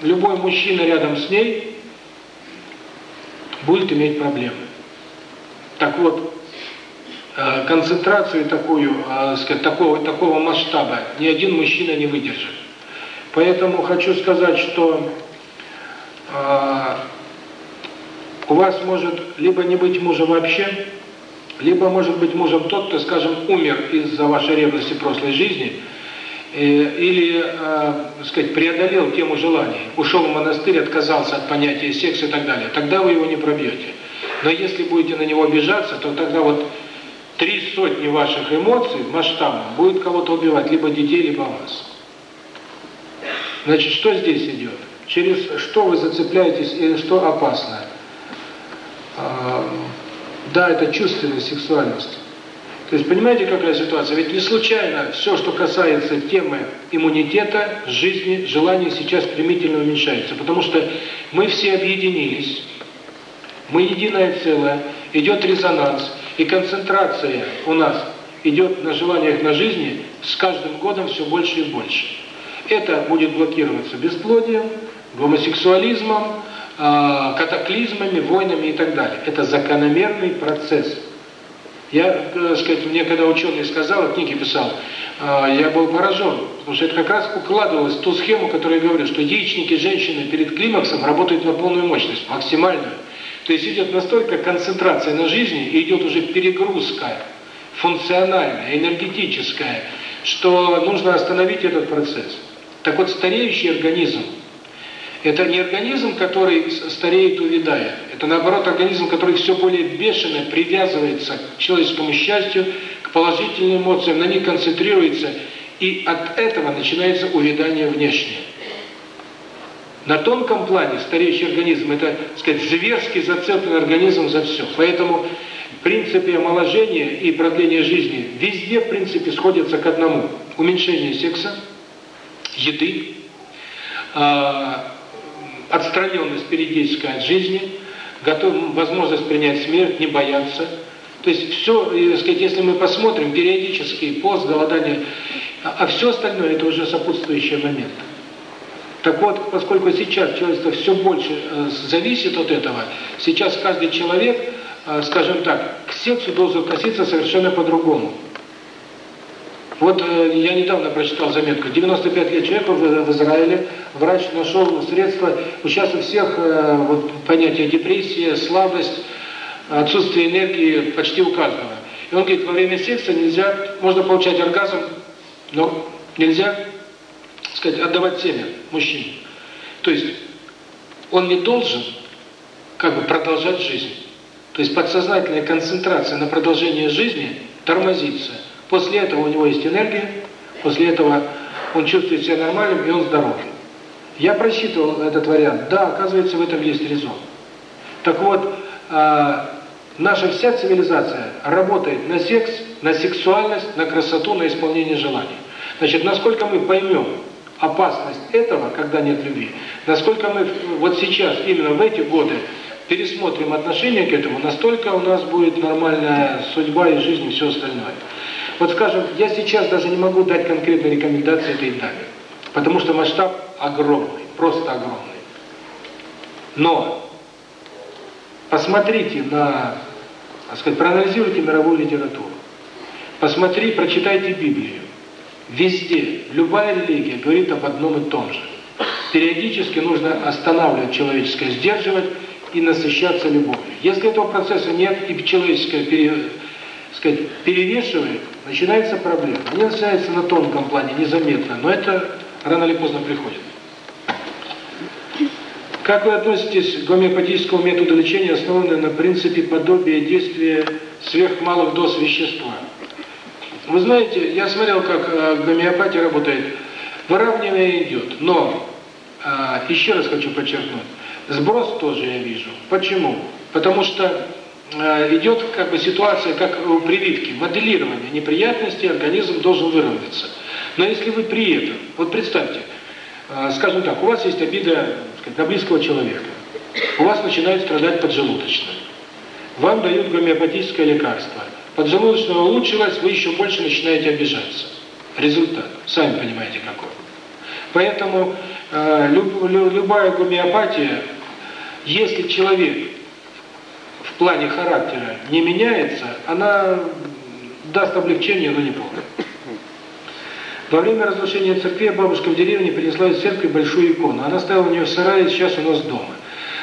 любой мужчина рядом с ней будет иметь проблемы. Так вот, э, концентрацию такую, э, сказать, такого, такого масштаба ни один мужчина не выдержит. Поэтому хочу сказать, что у вас может либо не быть мужа вообще, либо может быть мужем тот, кто, скажем, умер из-за вашей ревности прошлой жизни, или, э, сказать, преодолел тему желаний, ушел в монастырь, отказался от понятия секс и так далее, тогда вы его не пробьете. Но если будете на него обижаться, то тогда вот три сотни ваших эмоций масштабно будет кого-то убивать, либо детей, либо вас. Значит, что здесь идет? через что вы зацепляетесь и что опасно. А, да, это чувственная сексуальность. То есть понимаете, какая ситуация? Ведь не случайно все, что касается темы иммунитета, жизни, желания сейчас стремительно уменьшается. Потому что мы все объединились, мы единое целое, идет резонанс, и концентрация у нас идет на желаниях на жизни с каждым годом все больше и больше. Это будет блокироваться бесплодием, гомосексуализмом, катаклизмами, войнами и так далее. Это закономерный процесс. Я, сказать, мне когда ученый сказал, книги писал, я был поражен, потому что это как раз укладывалось в ту схему, которую я говорю, что яичники женщины перед климаксом работают на полную мощность, максимальную. То есть идет настолько концентрация на жизни, и идет уже перегрузка функциональная, энергетическая, что нужно остановить этот процесс. Так вот, стареющий организм это не организм, который стареет, увидая. Это, наоборот, организм, который все более бешено привязывается к человеческому счастью, к положительным эмоциям, на них концентрируется, и от этого начинается увядание внешнее. На тонком плане стареющий организм – это, сказать, зверски зацепленный организм за все. Поэтому принципы омоложения и продления жизни везде, в принципе, сходятся к одному – уменьшение секса, еды, а, отстраненность спиритической от жизни, готов, возможность принять смерть, не бояться. То есть все, сказать, если мы посмотрим, периодический пост, голодание, а все остальное это уже сопутствующие моменты. Так вот, поскольку сейчас человечество все больше э, зависит от этого, сейчас каждый человек, э, скажем так, к сердцу должен относиться совершенно по-другому. Вот э, я недавно прочитал заметку. 95 лет человеку в Израиле врач нашел средства. У сейчас у всех э, вот, понятие депрессия, слабость, отсутствие энергии почти у каждого. И он говорит, во время секса нельзя, можно получать оргазм, но нельзя, сказать, отдавать семя мужчине. То есть он не должен как бы продолжать жизнь. То есть подсознательная концентрация на продолжение жизни тормозится. После этого у него есть энергия, после этого он чувствует себя нормальным, и он здоров. Я просчитывал этот вариант. Да, оказывается, в этом есть резон. Так вот, э, наша вся цивилизация работает на секс, на сексуальность, на красоту, на исполнение желаний. Значит, насколько мы поймем опасность этого, когда нет любви, насколько мы вот сейчас, именно в эти годы, пересмотрим отношение к этому, настолько у нас будет нормальная судьба и жизнь и все остальное. Вот скажем, я сейчас даже не могу дать конкретной рекомендации этой Италии, потому что масштаб огромный, просто огромный. Но посмотрите на, так сказать, проанализируйте мировую литературу, посмотри, прочитайте Библию. Везде, любая религия говорит об одном и том же. Периодически нужно останавливать человеческое, сдерживать и насыщаться любовью. Если этого процесса нет и человеческое пере, сказать, перевешивает, начинается проблема. Они начинаются на тонком плане, незаметно, но это рано или поздно приходит. Как вы относитесь к гомеопатическому методу лечения, основанному на принципе подобия действия сверхмалых доз вещества? Вы знаете, я смотрел, как э, гомеопатия работает. Выравнивание идет, но, э, еще раз хочу подчеркнуть, сброс тоже я вижу. Почему? Потому что Э, идет как бы ситуация как у прививки, моделирование неприятностей, организм должен выровняться. Но если вы при этом, вот представьте, э, скажем так, у вас есть обида сказать, на близкого человека, у вас начинает страдать поджелудочная, вам дают гомеопатическое лекарство, поджелудочная улучшилась, вы еще больше начинаете обижаться. Результат, сами понимаете какой. Поэтому э, люб, любая гомеопатия, если человек в плане характера не меняется, она даст облегчение, но не полное. Во время разрушения церкви бабушка в деревне принесла из церкви большую икону. Она стояла у нее в сарае, сейчас у нас дома.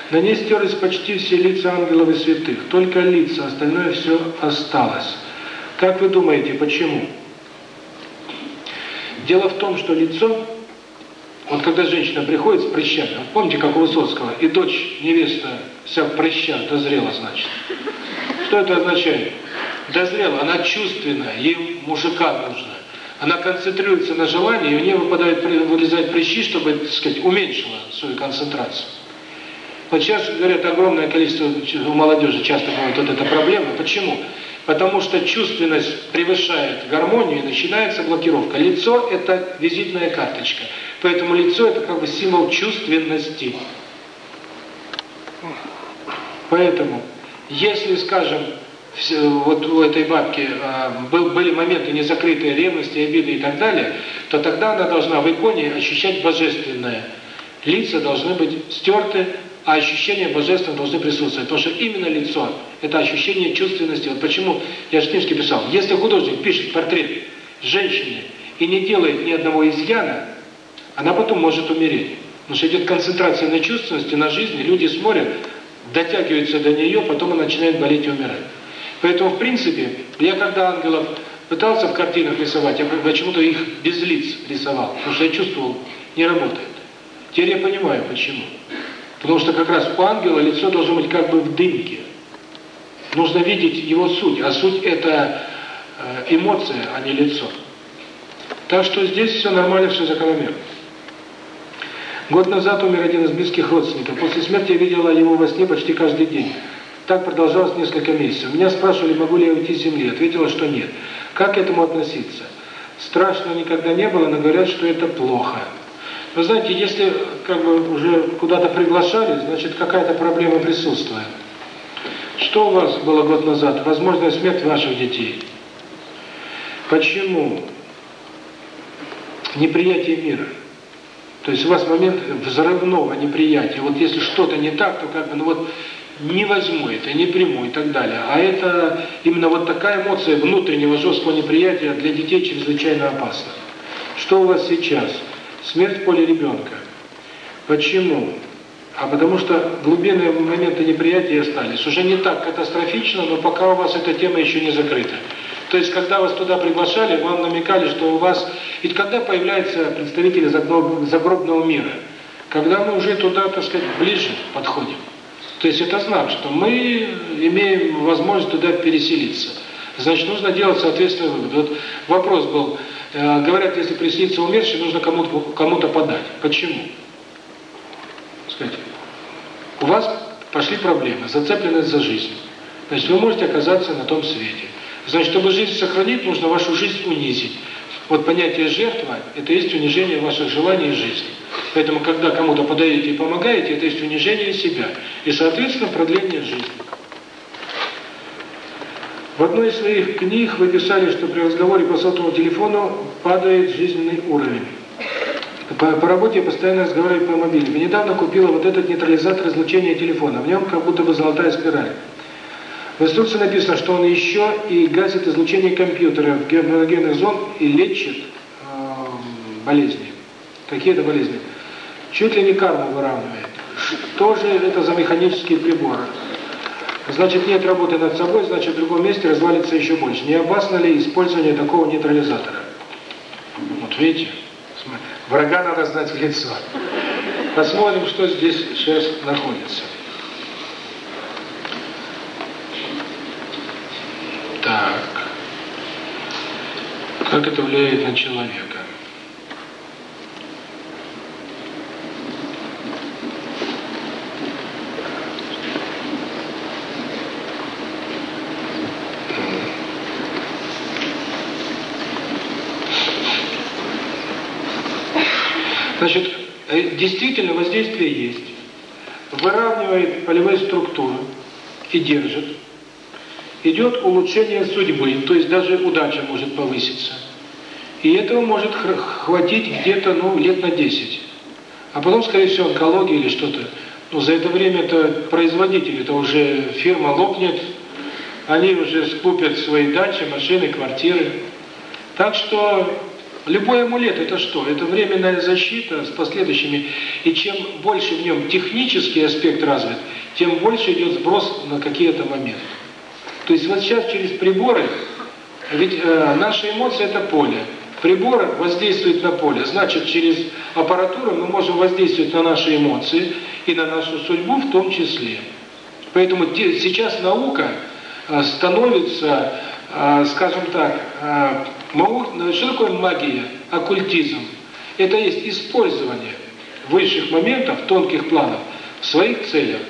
На ней стерлись почти все лица ангелов и святых. Только лица, остальное все осталось. Как вы думаете, почему? Дело в том, что лицо вот когда женщина приходит с прыщами, вот помните, как у Высоцкого, и дочь, невеста, вся прыща, дозрела, значит. Что это означает? Дозрела, она чувственная, ей мужика нужно. Она концентрируется на желании, и у нее выпадает вылезать прыщи, чтобы, так сказать, уменьшила свою концентрацию. Вот сейчас, говорят, огромное количество у молодежи часто бывает вот эта проблема. Почему? Почему? потому что чувственность превышает гармонию и начинается блокировка. Лицо – это визитная карточка, поэтому лицо – это как бы символ чувственности. Поэтому, если, скажем, вот у этой бабки а, был, были моменты незакрытые ревности, обиды и так далее, то тогда она должна в иконе ощущать божественное. Лица должны быть стерты, а ощущение божественного должны присутствовать. Потому что именно лицо – это ощущение чувственности. Вот почему я же книжки писал. Если художник пишет портрет женщины и не делает ни одного изъяна, она потом может умереть. Потому что идет концентрация на чувственности, на жизни. Люди смотрят, дотягиваются до нее, потом она начинает болеть и умирать. Поэтому, в принципе, я когда ангелов пытался в картинах рисовать, я почему-то их без лиц рисовал, потому что я чувствовал, не работает. Теперь я понимаю, почему. Потому что как раз у ангела лицо должно быть как бы в дымке. Нужно видеть его суть, а суть – это э, эмоция, а не лицо. Так что здесь все нормально, все закономерно. Год назад умер один из близких родственников. После смерти я видела его во сне почти каждый день. Так продолжалось несколько месяцев. Меня спрашивали, могу ли я уйти с земли. Ответила, что нет. Как к этому относиться? Страшно никогда не было, но говорят, что это плохо. Вы знаете, если как бы уже куда-то приглашали, значит какая-то проблема присутствует. Что у вас было год назад? Возможная смерть ваших детей. Почему? Неприятие мира. То есть у вас момент взрывного неприятия. Вот если что-то не так, то как бы, ну вот, не возьму это, не приму и так далее. А это именно вот такая эмоция внутреннего жесткого неприятия для детей чрезвычайно опасна. Что у вас сейчас? Сейчас смерть в поле ребенка. Почему? А потому что глубинные моменты неприятия остались. Уже не так катастрофично, но пока у вас эта тема еще не закрыта. То есть, когда вас туда приглашали, вам намекали, что у вас... И когда появляется представители загробного мира, когда мы уже туда, так сказать, ближе подходим, то есть это знак, что мы имеем возможность туда переселиться. Значит, нужно делать соответственный. Вот вопрос был Э, говорят, если приснится умерший, нужно кому-то кому, -то, подать. Почему? Сказать, у вас пошли проблемы, зацепленность за жизнь. Значит, вы можете оказаться на том свете. Значит, чтобы жизнь сохранить, нужно вашу жизнь унизить. Вот понятие жертва – это есть унижение ваших желаний жизни. Поэтому, когда кому-то подаете и помогаете, это есть унижение себя. И, соответственно, продление жизни. В одной из своих книг вы писали, что при разговоре по сотовому телефону падает жизненный уровень. По, по работе я постоянно разговариваю по мобильнику. Недавно купила вот этот нейтрализатор излучения телефона. В нем как будто бы золотая спираль. В инструкции написано, что он еще и гасит излучение компьютера в геморрогенных зон и лечит э, болезни. Какие-то болезни. Чуть ли не карму выравнивает. Что же это за механические приборы? Значит, нет работы над собой, значит, в другом месте развалится еще больше. Не опасно ли использование такого нейтрализатора? Вот видите, врага надо знать в лицо. Посмотрим, что здесь сейчас находится. Так. Как это влияет на человека? Э, действительно воздействие есть. Выравнивает полевые структуры и держит. Идет улучшение судьбы, то есть даже удача может повыситься. И этого может хватить где-то ну, лет на 10. А потом, скорее всего, онкология или что-то. Но за это время это производитель, это уже фирма лопнет, они уже скупят свои дачи, машины, квартиры. Так что Любой амулет это что? Это временная защита с последующими. И чем больше в нем технический аспект развит, тем больше идет сброс на какие-то моменты. То есть вот сейчас через приборы, ведь э, наши эмоции это поле. Прибор воздействует на поле. Значит, через аппаратуру мы можем воздействовать на наши эмоции и на нашу судьбу в том числе. Поэтому сейчас наука э, становится, э, скажем так, э, широко магия, оккультизм. Это есть использование высших моментов, тонких планов, в своих целях.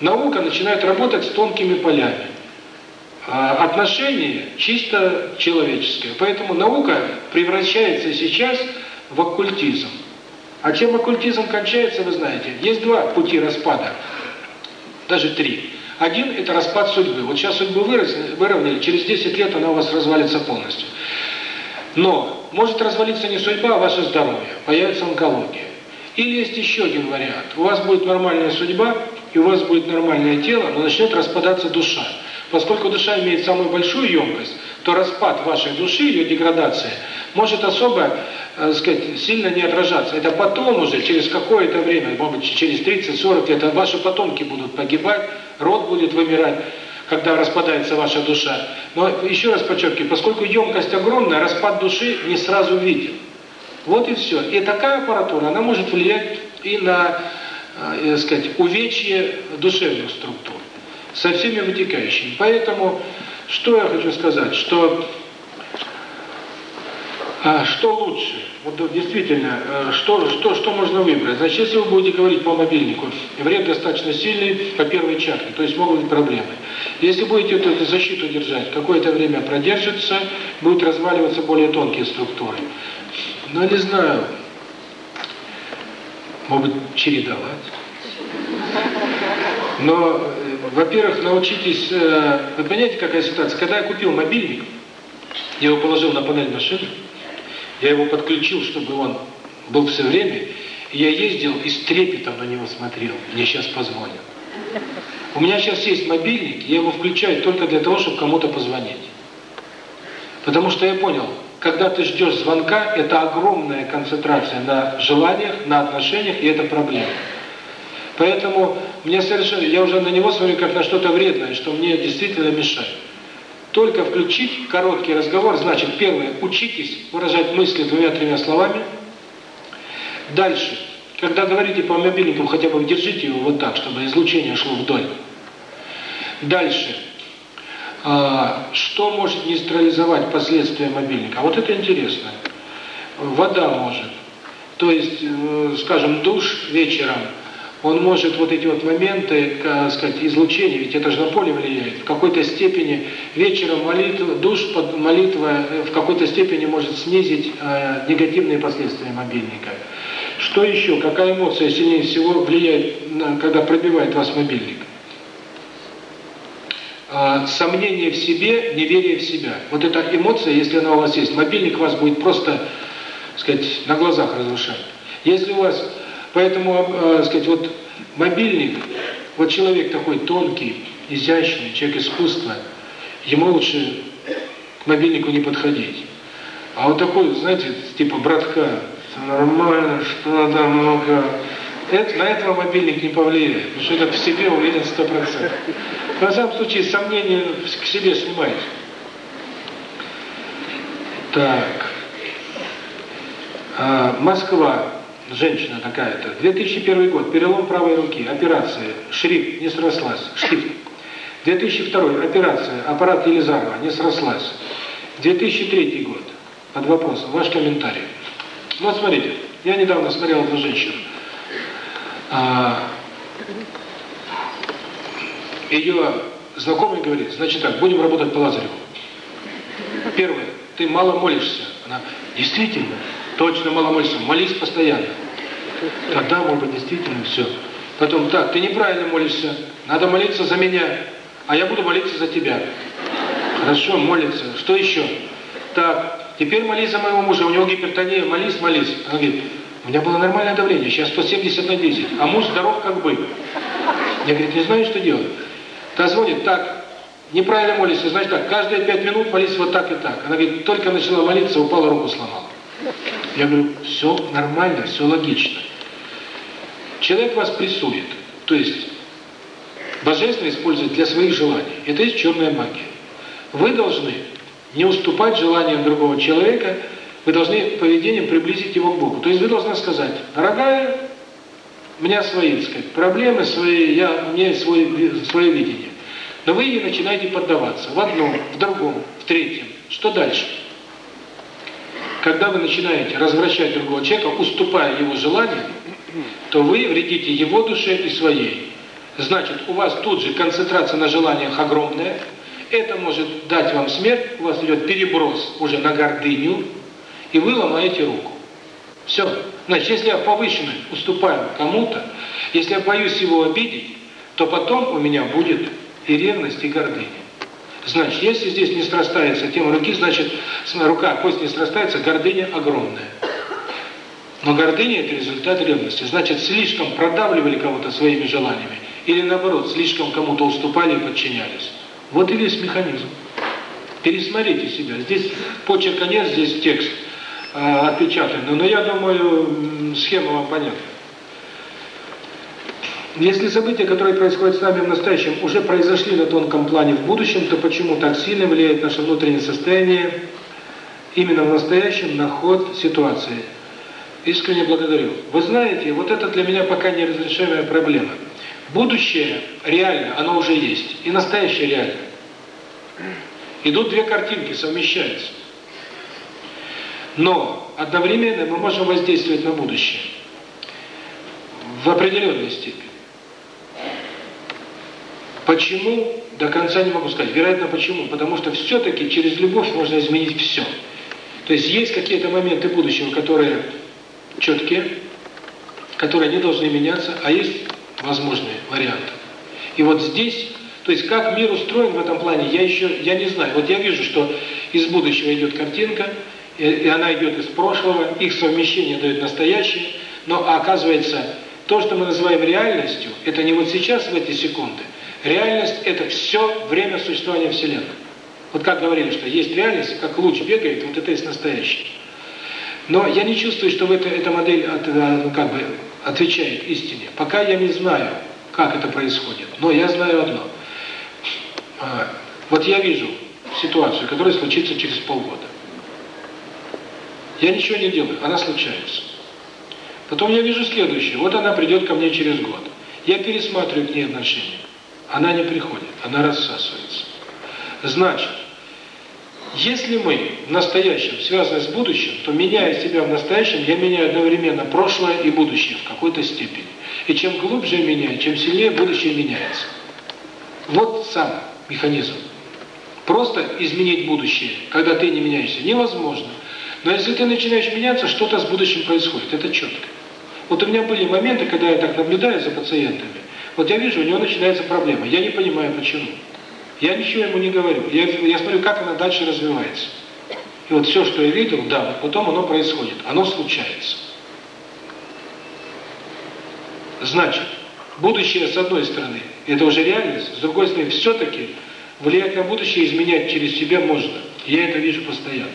Наука начинает работать с тонкими полями. А отношение чисто человеческое. Поэтому наука превращается сейчас в оккультизм. А чем оккультизм кончается, вы знаете, есть два пути распада, даже три. Один – это распад судьбы. Вот сейчас судьбу выровняли, через 10 лет она у вас развалится полностью. Но может развалиться не судьба, а ваше здоровье, появится онкология. Или есть еще один вариант. У вас будет нормальная судьба, и у вас будет нормальное тело, но начнет распадаться душа. Поскольку душа имеет самую большую емкость, то распад вашей души, ее деградация, может особо, э, сказать, сильно не отражаться. Это потом уже, через какое-то время, может быть, через 30-40 лет, ваши потомки будут погибать, род будет вымирать когда распадается ваша душа. Но еще раз подчеркиваю, поскольку емкость огромная, распад души не сразу виден. Вот и все. И такая аппаратура, она может влиять и на, э, э, сказать, увечье душевных структур, со всеми вытекающими. Поэтому, что я хочу сказать, что э, что лучше? Вот действительно, э, что, что, что можно выбрать? Значит, если вы будете говорить по мобильнику, вред достаточно сильный по первой чакре, то есть могут быть проблемы. Если будете вот эту защиту держать, какое-то время продержится, будут разваливаться более тонкие структуры. Но не знаю, могут чередовать. Но, э, во-первых, научитесь... Э, вы понимаете, какая ситуация? Когда я купил мобильник, я его положил на панель машины, я его подключил, чтобы он был все время, я ездил и с трепетом на него смотрел. Мне сейчас позвонят. У меня сейчас есть мобильник, я его включаю только для того, чтобы кому-то позвонить. Потому что я понял, когда ты ждешь звонка, это огромная концентрация на желаниях, на отношениях, и это проблема. Поэтому мне совершенно, я уже на него смотрю как на что-то вредное, что мне действительно мешает. Только включить короткий разговор, значит, первое, учитесь выражать мысли двумя-тремя словами. Дальше, когда говорите по мобильнику, хотя бы держите его вот так, чтобы излучение шло вдоль. Дальше. А, что может нейтрализовать последствия мобильника? Вот это интересно. Вода может. То есть, э, скажем, душ вечером, он может вот эти вот моменты, как сказать, излучения, ведь это же на поле влияет, в какой-то степени вечером молитва, душ под молитва э, в какой-то степени может снизить негативные последствия мобильника. Что еще? Какая эмоция сильнее всего влияет, на, когда пробивает вас мобильник? А, сомнение в себе, неверие в себя. Вот эта эмоция, если она у вас есть, мобильник вас будет просто, сказать, на глазах разрушать. Если у вас, поэтому, э, сказать, вот мобильник, вот человек такой тонкий, изящный, человек искусства, ему лучше к мобильнику не подходить. А вот такой, знаете, типа братка, нормально, что надо много. Это, на этого мобильник не повлияли, потому что это в себе уверен сто процентов. В самом случае сомнения к себе снимаешь. Так. А, Москва. Женщина какая-то. 2001 год. Перелом правой руки. Операция. Шрифт. Не срослась. Шрифт. 2002. Операция. Аппарат Елизарова. Не срослась. 2003 год. Под вопросом. Ваш комментарий. Вот смотрите, я недавно смотрел на женщину. Ее знакомый говорит, значит так, будем работать по Лазареву. Первое, ты мало молишься. Она, действительно, точно мало молишься, молись постоянно. Тогда, может быть, действительно все. Потом, так, ты неправильно молишься, надо молиться за меня, а я буду молиться за тебя. Хорошо, молится. Что еще? Так, Теперь молись за моего мужа, у него гипертония, молись, молись. Она говорит, у меня было нормальное давление, сейчас 170 на 10, а муж здоров как бы. Я, говорю, не знаю, что делать. Та звонит, так, неправильно молишься, значит так, каждые 5 минут молись вот так и так. Она говорит, только начала молиться, упала, руку сломала. Я говорю, все нормально, все логично. Человек вас прессует, то есть божественно использует для своих желаний. Это есть черная магия. Вы должны не уступать желаниям другого человека, вы должны поведением приблизить его к Богу. То есть вы должны сказать, дорогая, у меня свои, сказать, проблемы свои, я, у меня свой, свое видение. Но вы ей начинаете поддаваться в одном, в другом, в третьем. Что дальше? Когда вы начинаете развращать другого человека, уступая его желаниям, то вы вредите его душе и своей. Значит, у вас тут же концентрация на желаниях огромная – это может дать вам смерть, у вас идет переброс уже на гордыню, и вы ломаете руку. Все. Значит, если я повышенно уступаю кому-то, если я боюсь его обидеть, то потом у меня будет и ревность, и гордыня. Значит, если здесь не срастается тем руки, значит, рука, кость не срастается, гордыня огромная. Но гордыня – это результат ревности. Значит, слишком продавливали кого-то своими желаниями. Или наоборот, слишком кому-то уступали и подчинялись. Вот и весь механизм. Пересмотрите себя. Здесь почерка нет, здесь текст э, отпечатан. Ну, но, я думаю, схема вам понятна. Если события, которые происходят с нами в настоящем, уже произошли на тонком плане в будущем, то почему так сильно влияет наше внутреннее состояние именно в настоящем на ход ситуации? Искренне благодарю. Вы знаете, вот это для меня пока неразрешимая проблема – Будущее реально, оно уже есть. И настоящее реально. Идут две картинки, совмещаются. Но одновременно мы можем воздействовать на будущее. В определенной степени. Почему? До конца не могу сказать. Вероятно, почему? Потому что все-таки через любовь можно изменить все. То есть есть какие-то моменты будущего, которые четкие, которые не должны меняться, а есть возможные варианты. И вот здесь, то есть как мир устроен в этом плане, я еще, я не знаю. Вот я вижу, что из будущего идет картинка, и, и она идет из прошлого, их совмещение дает настоящее, но оказывается, то, что мы называем реальностью, это не вот сейчас, в эти секунды. Реальность – это все время существования Вселенной. Вот как говорили, что есть реальность, как луч бегает, вот это есть настоящее. Но я не чувствую, что в это, эта модель от, э, ну, как бы отвечает истине. Пока я не знаю, как это происходит, но я знаю одно. А, вот я вижу ситуацию, которая случится через полгода. Я ничего не делаю, она случается. Потом я вижу следующее, вот она придет ко мне через год. Я пересматриваю к ней отношения. Она не приходит, она рассасывается. Значит, если мы в настоящем связаны с будущим, то меняя себя в настоящем, я меняю одновременно прошлое и будущее в какой-то степени. И чем глубже я меняю, чем сильнее будущее меняется. Вот сам механизм. Просто изменить будущее, когда ты не меняешься, невозможно. Но если ты начинаешь меняться, что-то с будущим происходит. Это четко. Вот у меня были моменты, когда я так наблюдаю за пациентами. Вот я вижу, у него начинается проблема. Я не понимаю, почему. Почему? Я ничего ему не говорю. Я, я смотрю, как она дальше развивается. И вот все, что я видел, да, потом оно происходит. Оно случается. Значит, будущее с одной стороны, это уже реальность, с другой стороны, все-таки влиять на будущее, изменять через себя можно. Я это вижу постоянно.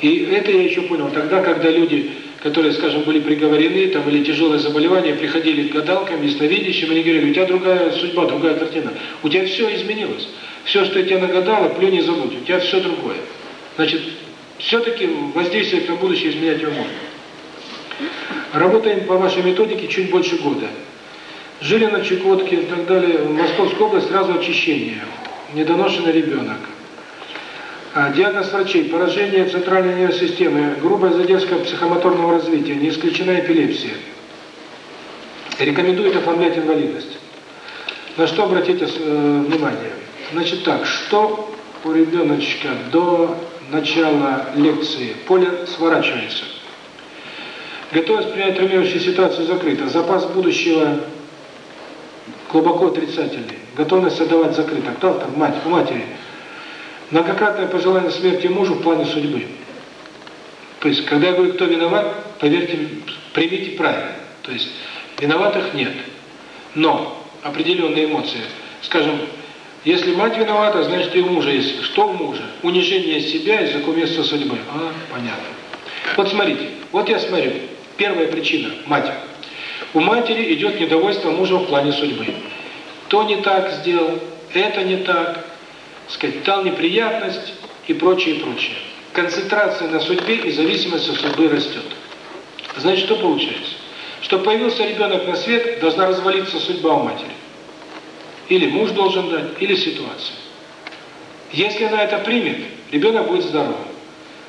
И это я еще понял тогда, когда люди которые, скажем, были приговорены, там были тяжелые заболевания, приходили к гадалкам, ясновидящим, они говорили, у тебя другая судьба, другая картина. У тебя все изменилось. Все, что я тебе нагадала, плюнь и забудь. У тебя все другое. Значит, все-таки воздействие на будущее изменять его можно. Работаем по вашей методике чуть больше года. Жили Жилина, Чукотки и так далее. В Московской области сразу очищение. Недоношенный ребенок. А, диагноз врачей – поражение центральной нервной системы, грубая задержка психомоторного развития, не исключена эпилепсия. Рекомендует оформлять инвалидность. На что обратите э, внимание? Значит так, что у ребеночка до начала лекции поле сворачивается. Готовность принять травмирующую ситуацию закрыта. Запас будущего глубоко отрицательный. Готовность отдавать закрыта. Кто там? Мать, у матери многократное пожелание смерти мужу в плане судьбы. То есть, когда я говорю, кто виноват, поверьте, примите правильно. То есть, виноватых нет. Но определенные эмоции. Скажем, если мать виновата, значит и у мужа есть. Что у мужа? Унижение себя из-за закуместство судьбы. А, понятно. Вот смотрите, вот я смотрю. Первая причина – мать. У матери идет недовольство мужа в плане судьбы. То не так сделал, это не так, сказать, витал неприятность и прочее, прочее. Концентрация на судьбе и зависимость от судьбы растет. Значит, что получается? Что появился ребенок на свет, должна развалиться судьба у матери. Или муж должен дать, или ситуация. Если она это примет, ребенок будет здоровым.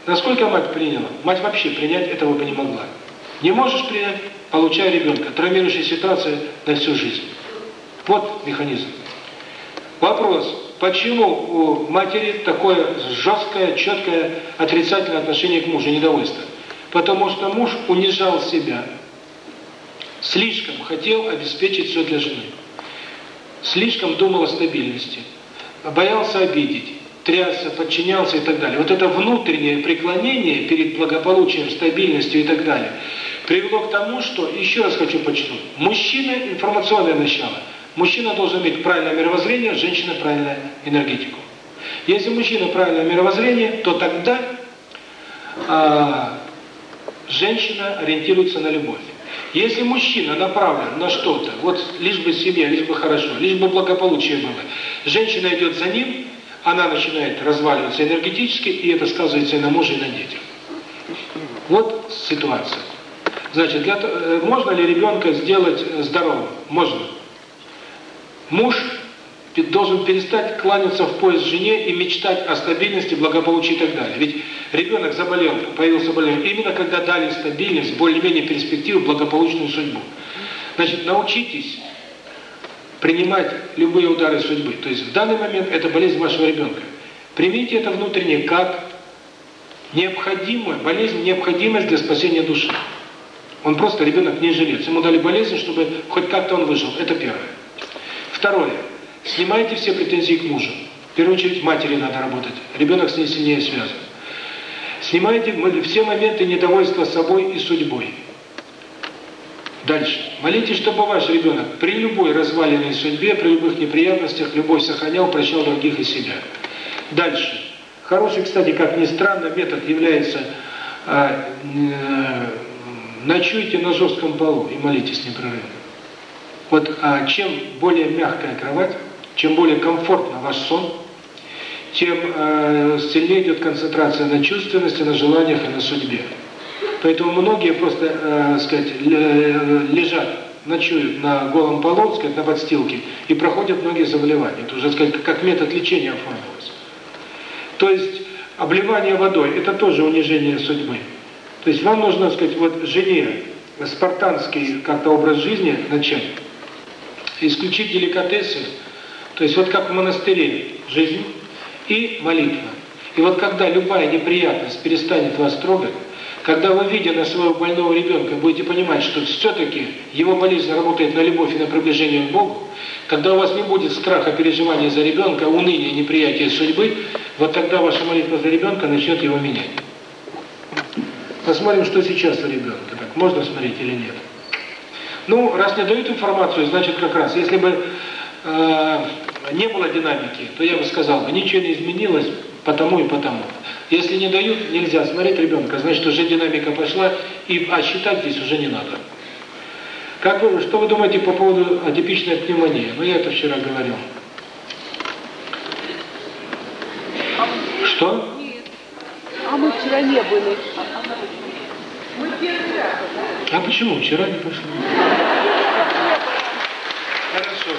Насколько мать приняла? Мать вообще принять этого бы не могла. Не можешь принять, получая ребенка. Травмирующая ситуация на всю жизнь. Вот механизм. Вопрос. Почему у матери такое жесткое, четкое отрицательное отношение к мужу, недовольство? Потому что муж унижал себя, слишком хотел обеспечить все для жены, слишком думал о стабильности, боялся обидеть, трясся, подчинялся и так далее. Вот это внутреннее преклонение перед благополучием, стабильностью и так далее привело к тому, что, еще раз хочу подчеркнуть, мужчины – информационное начало – Мужчина должен иметь правильное мировоззрение, женщина правильную энергетику. Если мужчина правильное мировоззрение, то тогда а, женщина ориентируется на любовь. Если мужчина направлен на что-то, вот лишь бы семья, лишь бы хорошо, лишь бы благополучие было, женщина идет за ним, она начинает разваливаться энергетически, и это сказывается и на муже, и на детях. Вот ситуация. Значит, для, э, можно ли ребенка сделать э, здоровым? Можно. Муж должен перестать кланяться в пояс жене и мечтать о стабильности, благополучии и так далее. Ведь ребенок заболел, появился болезнь, именно когда дали стабильность, более-менее перспективу, благополучную судьбу. Значит, научитесь принимать любые удары судьбы. То есть в данный момент это болезнь вашего ребенка. Примите это внутренне как необходимую, болезнь, необходимость для спасения души. Он просто, ребенок не жилец. Ему дали болезнь, чтобы хоть как-то он выжил. Это первое. Второе. Снимайте все претензии к мужу. В первую очередь матери надо работать. Ребенок с ней сильнее связан. Снимайте все моменты недовольства собой и судьбой. Дальше. Молитесь, чтобы ваш ребенок при любой разваленной судьбе, при любых неприятностях, любой сохранял, прощал других и себя. Дальше. Хороший, кстати, как ни странно, метод является э, э, ночуйте на жестком полу и молитесь непрерывно. Вот а, чем более мягкая кровать, чем более комфортно ваш сон, тем э, сильнее идет концентрация на чувственности, на желаниях и на судьбе. Поэтому многие просто, э, сказать, лежат, ночуют на голом полу, сказать, на подстилке, и проходят многие заболевания. Это уже, сказать, как метод лечения оформилось. То есть обливание водой – это тоже унижение судьбы. То есть вам нужно, сказать, вот жене спартанский как-то образ жизни начать, исключить деликатесы, то есть вот как в монастыре, жизнь и молитва. И вот когда любая неприятность перестанет вас трогать, когда вы, видя на своего больного ребенка, будете понимать, что все-таки его болезнь работает на любовь и на приближение к Богу, когда у вас не будет страха, переживания за ребенка, уныния, неприятия судьбы, вот тогда ваша молитва за ребенка начнет его менять. Посмотрим, что сейчас у ребенка. Так можно смотреть или нет? Ну, раз не дают информацию, значит как раз, если бы э, не было динамики, то я бы сказал, ничего не изменилось потому и потому. Если не дают, нельзя смотреть ребенка, значит уже динамика пошла, и, а считать здесь уже не надо. Как вы, что вы думаете по поводу атипичной пневмонии? Ну, я это вчера говорил. А что? А мы вчера не были. А почему? Вчера не пошли? Хорошо.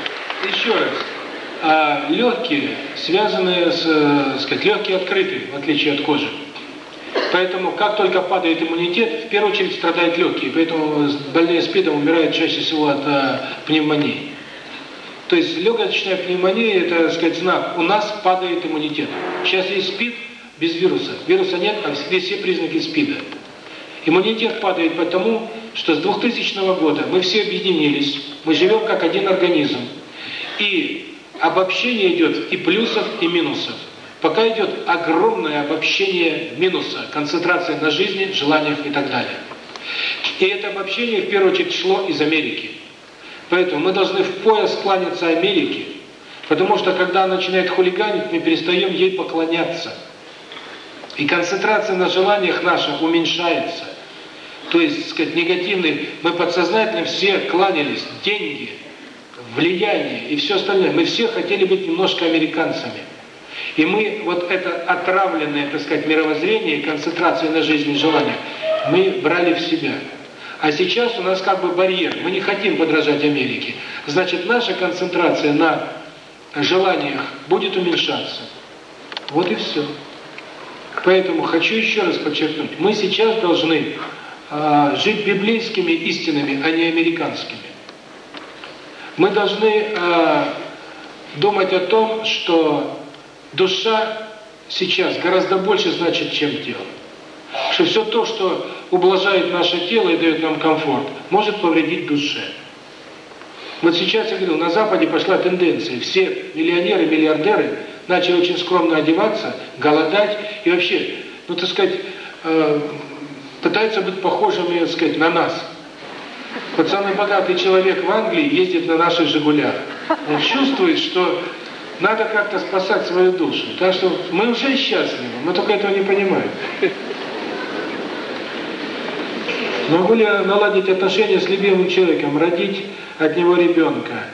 Еще раз. А, легкие, связанные с, сказать, легкие открыты, в отличие от кожи. Поэтому, как только падает иммунитет, в первую очередь страдают легкие. Поэтому больные спидом умирают чаще всего от а, пневмонии. То есть легочная пневмония – это, так сказать, знак. У нас падает иммунитет. Сейчас есть СПИД без вируса. Вируса нет, а все признаки СПИДа. Иммунитет падает потому, что с 2000 года мы все объединились, мы живем как один организм. И обобщение идет и плюсов, и минусов. Пока идет огромное обобщение минуса, концентрация на жизни, желаниях и так далее. И это обобщение в первую очередь шло из Америки. Поэтому мы должны в пояс кланяться Америке, потому что когда начинает хулиганить, мы перестаем ей поклоняться. И концентрация на желаниях наша уменьшается то есть сказать, негативные, мы подсознательно все кланялись, деньги, влияние и все остальное. Мы все хотели быть немножко американцами. И мы вот это отравленное, так сказать, мировоззрение и концентрация на жизни желания, мы брали в себя. А сейчас у нас как бы барьер, мы не хотим подражать Америке. Значит, наша концентрация на желаниях будет уменьшаться. Вот и все. Поэтому хочу еще раз подчеркнуть, мы сейчас должны а, жить библейскими истинами, а не американскими. Мы должны э, думать о том, что душа сейчас гораздо больше значит, чем тело. Что все то, что ублажает наше тело и дает нам комфорт, может повредить душе. Вот сейчас я говорю, на Западе пошла тенденция. Все миллионеры, миллиардеры начали очень скромно одеваться, голодать и вообще, ну так сказать, э, пытается быть похожим и сказать на нас. Вот самый богатый человек в Англии ездит на наших «Жигулях». Он чувствует, что надо как-то спасать свою душу. Так что мы уже счастливы, мы только этого не понимаем. Могу ли наладить отношения с любимым человеком, родить от него ребенка?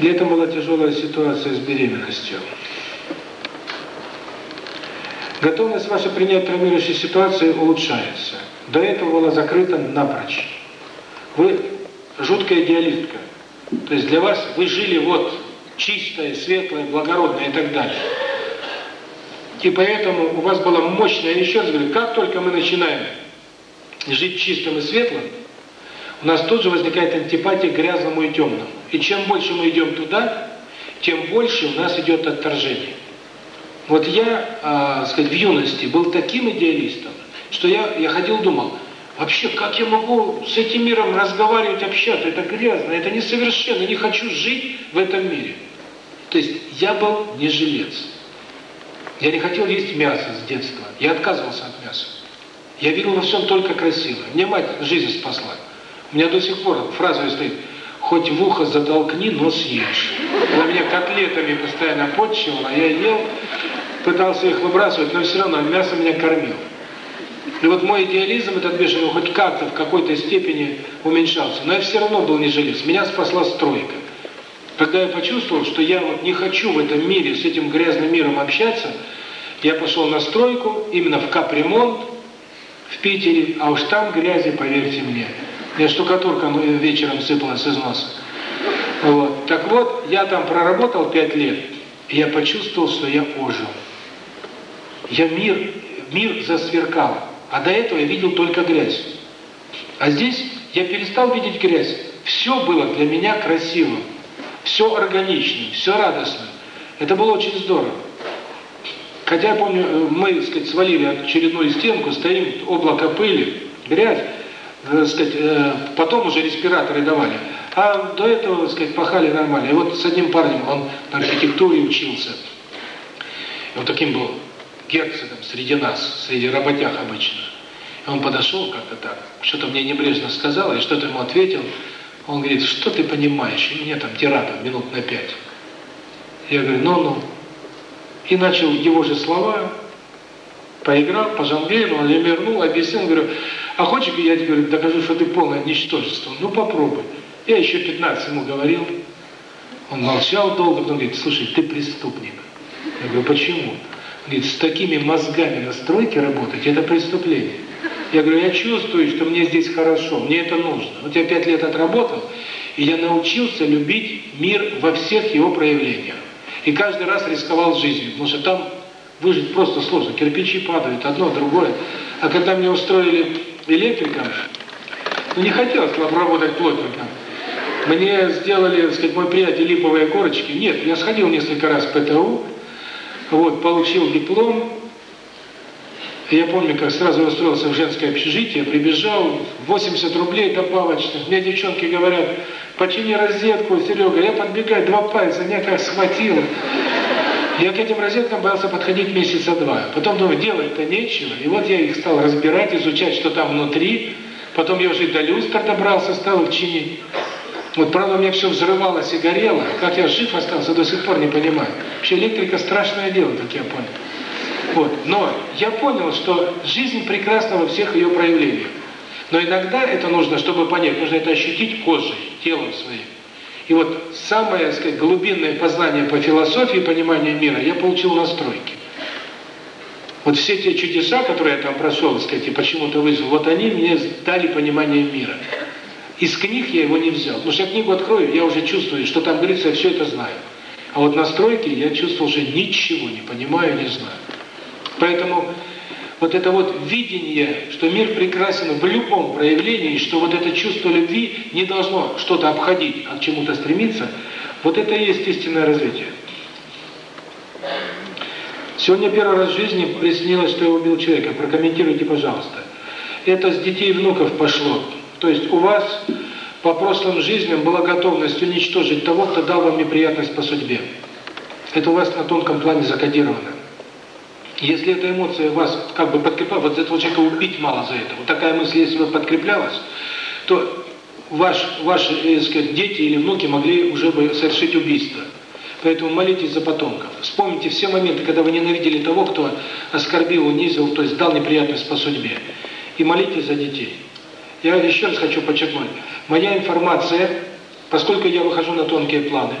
Летом была тяжелая ситуация с беременностью. Готовность ваша принять травмирующие ситуации улучшается. До этого была закрыта напрочь. Вы жуткая идеалистка. То есть для вас вы жили вот чистое, светлое, благородное и так далее. И поэтому у вас было мощное еще раз говорю, как только мы начинаем жить чистым и светлым, у нас тут же возникает антипатия к грязному и темному. И чем больше мы идем туда, тем больше у нас идет отторжение. Вот я, э, сказать, в юности был таким идеалистом, что я, я ходил, думал, вообще, как я могу с этим миром разговаривать, общаться, это грязно, это несовершенно, не хочу жить в этом мире. То есть я был не жилец. Я не хотел есть мясо с детства, я отказывался от мяса. Я видел во всем только красивое. Мне мать жизнь спасла. У меня до сих пор фраза стоит «Хоть в ухо затолкни, но съешь». Она меня котлетами постоянно подчивала, а я ел пытался их выбрасывать, но все равно мясо меня кормило. И вот мой идеализм, этот бешеный, хоть как-то в какой-то степени уменьшался, но я все равно был не жилец. Меня спасла стройка. Когда я почувствовал, что я вот не хочу в этом мире с этим грязным миром общаться, я пошел на стройку, именно в капремонт в Питере, а уж там грязи, поверьте мне. Я штукатурка ну вечером сыпалась из носа. Вот. Так вот, я там проработал пять лет, и я почувствовал, что я ожил я мир, мир засверкал. А до этого я видел только грязь. А здесь я перестал видеть грязь. Все было для меня красивым, все органичным, все радостным. Это было очень здорово. Хотя я помню, мы, так свалили очередную стенку, стоим, облако пыли, грязь, сказать, потом уже респираторы давали. А до этого, так сказать, пахали нормально. И вот с одним парнем, он на архитектуре учился. И вот таким был герцогом среди нас, среди работяг обычно. И он подошел как-то так, что-то мне небрежно сказал, и что-то ему ответил. Он говорит, что ты понимаешь? И мне там тирада минут на пять. Я говорю, ну-ну. И начал его же слова, поиграл, пожонглировал, он вернул, объяснил, говорю, а хочешь, я тебе говорю, докажу, что ты полное ничтожество? Ну попробуй. Я еще 15 ему говорил. Он молчал долго, потом говорит, слушай, ты преступник. Я говорю, почему? Говорит, с такими мозгами на стройке работать – это преступление. Я говорю, я чувствую, что мне здесь хорошо, мне это нужно. Вот я пять лет отработал, и я научился любить мир во всех его проявлениях. И каждый раз рисковал жизнью, потому что там выжить просто сложно. Кирпичи падают, одно, другое. А когда мне устроили электрика, ну не хотелось работать плотником. Мне сделали, так сказать, мой приятель липовые корочки. Нет, я сходил несколько раз в ПТУ, вот, получил диплом, я помню, как сразу устроился в женское общежитие, прибежал, 80 рублей добавочно. Мне девчонки говорят, почини розетку, Серега. Я подбегаю, два пальца, меня как схватило. Я к этим розеткам боялся подходить месяца два. Потом думаю, делать-то нечего. И вот я их стал разбирать, изучать, что там внутри. Потом я уже до люстра добрался, стал их чинить. Вот правда мне все взрывалось и горело. Как я жив остался, до сих пор не понимаю. Вообще электрика страшное дело, как я понял. Вот. Но я понял, что жизнь прекрасна во всех ее проявлениях. Но иногда это нужно, чтобы понять, нужно это ощутить кожей, телом своим. И вот самое, сказать, глубинное познание по философии понимание мира я получил на стройке. Вот все те чудеса, которые я там прошел, сказать, и почему-то вызвал, вот они мне дали понимание мира. Из книг я его не взял, потому что я книгу открою, я уже чувствую, что там говорится, я все это знаю. А вот настройки я чувствовал, что ничего не понимаю, не знаю. Поэтому вот это вот видение, что мир прекрасен в любом проявлении, что вот это чувство любви не должно что-то обходить, а к чему-то стремиться, вот это и есть истинное развитие. Сегодня первый раз в жизни приснилось, что я убил человека. Прокомментируйте, пожалуйста. Это с детей и внуков пошло. То есть у вас по прошлым жизням была готовность уничтожить того, кто дал вам неприятность по судьбе. Это у вас на тонком плане закодировано. Если эта эмоция вас как бы подкрепляла, вот этого человека убить мало за это. Вот такая мысль, если бы подкреплялась, то ваш, ваши э, сказать, дети или внуки могли уже бы совершить убийство. Поэтому молитесь за потомков. Вспомните все моменты, когда вы ненавидели того, кто оскорбил, унизил, то есть дал неприятность по судьбе. И молитесь за детей. Я еще раз хочу подчеркнуть, моя информация, поскольку я выхожу на тонкие планы,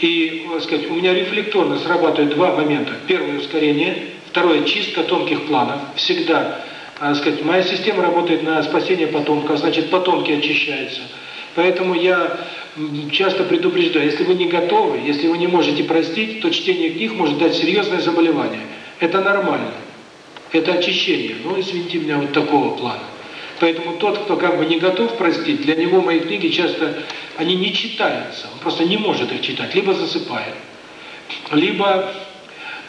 и, сказать, у меня рефлекторно срабатывают два момента. Первое – ускорение, второе – чистка тонких планов. Всегда, сказать, моя система работает на спасение потомков, значит, потомки очищаются. Поэтому я часто предупреждаю, если вы не готовы, если вы не можете простить, то чтение книг может дать серьезное заболевание. Это нормально. Это очищение. Ну, извините меня, вот такого плана. Поэтому тот, кто как бы не готов простить, для него мои книги часто, они не читаются, он просто не может их читать, либо засыпает, либо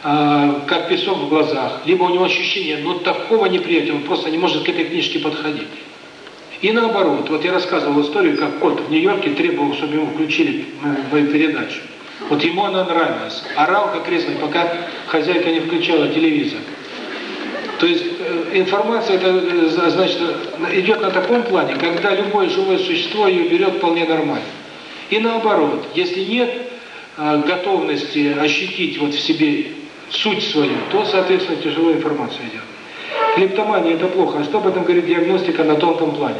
э, как песок в глазах, либо у него ощущение, но такого неприятия, он просто не может к этой книжке подходить. И наоборот, вот я рассказывал историю, как кот в Нью-Йорке требовал, чтобы ему включили э, мою передачу. Вот ему она нравилась. Орал, как резный, пока хозяйка не включала телевизор. То есть э, информация это э, значит э, идет на таком плане, когда любое живое существо ее берет вполне нормально. И наоборот, если нет готовности ощутить вот в себе суть свою, то, соответственно, тяжелая информация идет. Клептомания – это плохо, а что об этом говорит диагностика на тонком плане?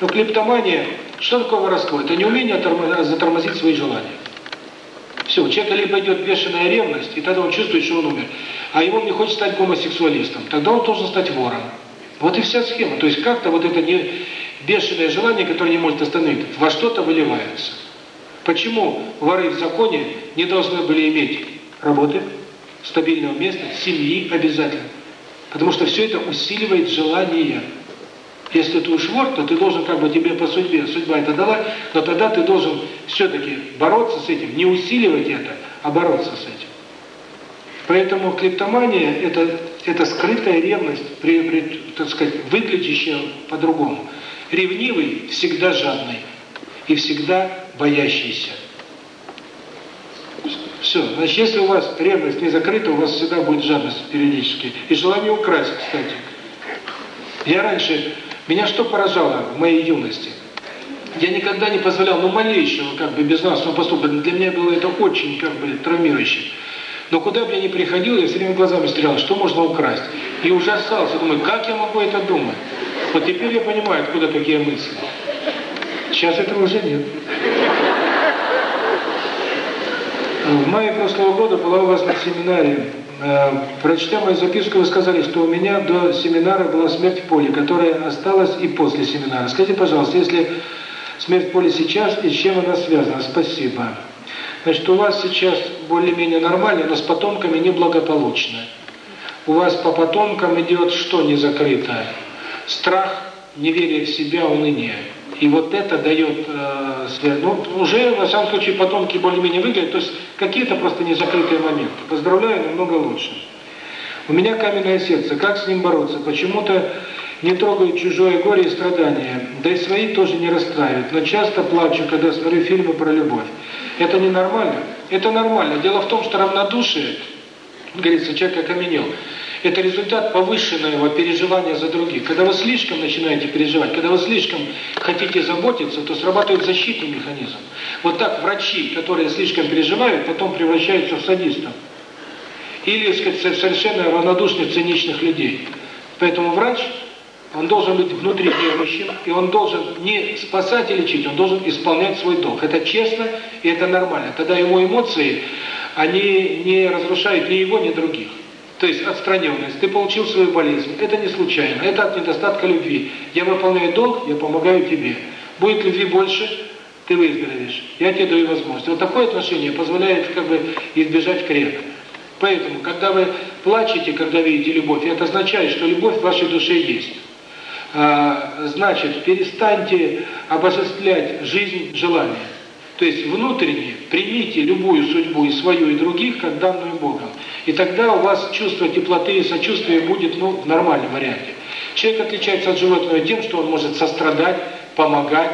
Но клептомания, что такое воровство? Это неумение затормозить свои желания. Все, у человека либо идет бешеная ревность, и тогда он чувствует, что он умер а его не хочет стать гомосексуалистом, тогда он должен стать вором. Вот и вся схема. То есть как-то вот это не бешеное желание, которое не может остановиться, во что-то выливается. Почему воры в законе не должны были иметь работы, стабильного места, семьи обязательно? Потому что все это усиливает желание. Если ты уж вор, то ты должен как бы тебе по судьбе, судьба это дала, но тогда ты должен все-таки бороться с этим, не усиливать это, а бороться с этим. Поэтому клептомания это, – это скрытая ревность, приобрет, так сказать, выглядящая по-другому. Ревнивый – всегда жадный и всегда боящийся. Все. Значит, если у вас ревность не закрыта, у вас всегда будет жадность периодически. И желание украсть, кстати. Я раньше... Меня что поражало в моей юности? Я никогда не позволял, ну, малейшего, как бы, безнравственного ну, поступка. Для меня было это очень, как бы, травмирующим. Но куда бы я ни приходил, я всеми глазами стрелял, что можно украсть. И ужасался, думаю, как я могу это думать? Вот теперь я понимаю, откуда такие мысли. Сейчас этого уже нет. Э, в мае прошлого года была у вас на семинаре. Э, прочтя мою записку, вы сказали, что у меня до семинара была смерть в поле, которая осталась и после семинара. Скажите, пожалуйста, если смерть в поле сейчас и с чем она связана? Спасибо. Значит, у вас сейчас более-менее нормально, но с потомками неблагополучно. У вас по потомкам идет что незакрытое? Страх, неверие в себя, уныние. И вот это дает, э, ну, уже, во всяком случае, потомки более-менее выглядят, то есть какие-то просто незакрытые моменты. Поздравляю, намного лучше. У меня каменное сердце, как с ним бороться? Почему-то не трогают чужое горе и страдания, да и свои тоже не расстраивают, но часто плачу, когда смотрю фильмы про любовь. Это ненормально? Это нормально. Дело в том, что равнодушие, говорится, человек окаменел, это результат повышенного переживания за других. Когда вы слишком начинаете переживать, когда вы слишком хотите заботиться, то срабатывает защитный механизм. Вот так врачи, которые слишком переживают, потом превращаются в садистов. Или, так сказать, совершенно равнодушных, циничных людей. Поэтому врач – он должен быть внутри внутридержащим, и он должен не спасать и лечить, он должен исполнять свой долг. Это честно и это нормально. Тогда его эмоции, они не разрушают ни его, ни других. То есть отстраненность. Ты получил свою болезнь. Это не случайно. Это от недостатка любви. Я выполняю долг, я помогаю тебе. Будет любви больше, ты выздоровеешь. Я тебе даю возможность. Вот такое отношение позволяет как бы избежать крека. Поэтому, когда вы плачете, когда видите любовь, это означает, что любовь в вашей душе есть. А, значит, перестаньте обосослять жизнь желания, То есть внутренне примите любую судьбу и свою, и других, как данную Богом. И тогда у вас чувство теплоты и сочувствия будет ну, в нормальном варианте. Человек отличается от животного тем, что он может сострадать, помогать,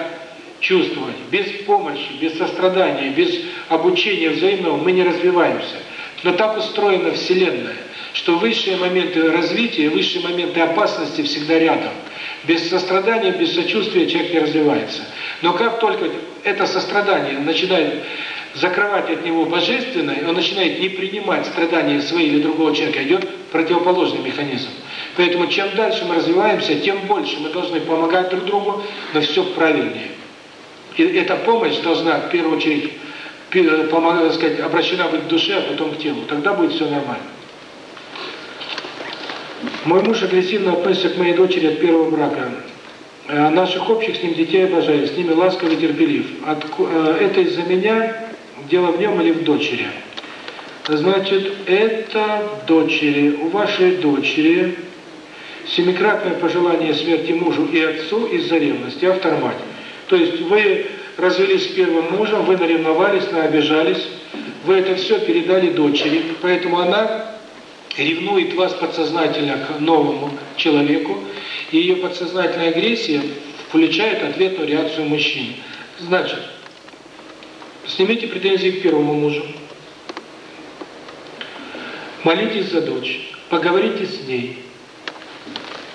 чувствовать. Без помощи, без сострадания, без обучения взаимного мы не развиваемся. Но так устроена Вселенная, что высшие моменты развития, высшие моменты опасности всегда рядом – без сострадания, без сочувствия человек не развивается. Но как только это сострадание начинает закрывать от него божественное, он начинает не принимать страдания своей или другого человека, идет противоположный механизм. Поэтому чем дальше мы развиваемся, тем больше мы должны помогать друг другу, но все правильнее. И эта помощь должна в первую очередь э, сказать, обращена быть к душе, а потом к телу. Тогда будет все нормально. Мой муж агрессивно относится к моей дочери от первого брака. Э, Наших общих с ним детей обожаю, с ними ласково и терпелив. От, э, это из-за меня, дело в нем или в дочери. Значит, это дочери, у вашей дочери семикратное пожелание смерти мужу и отцу из-за ревности, автор мать. То есть вы развелись с первым мужем, вы наревновались, наобижались, вы это все передали дочери, поэтому она ревнует вас подсознательно к новому человеку, и ее подсознательная агрессия включает ответную реакцию мужчины. Значит, снимите претензии к первому мужу, молитесь за дочь, поговорите с ней,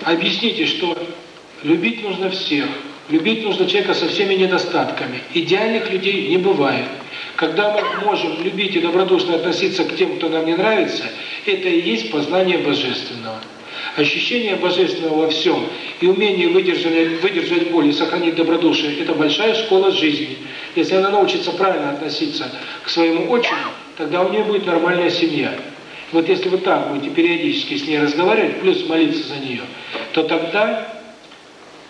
объясните, что любить нужно всех, любить нужно человека со всеми недостатками, идеальных людей не бывает – когда мы можем любить и добродушно относиться к тем, кто нам не нравится, это и есть познание Божественного. Ощущение Божественного во всем и умение выдержать, выдержать боль и сохранить добродушие – это большая школа жизни. Если она научится правильно относиться к своему отчиму, тогда у нее будет нормальная семья. Вот если вы так будете периодически с ней разговаривать, плюс молиться за нее, то тогда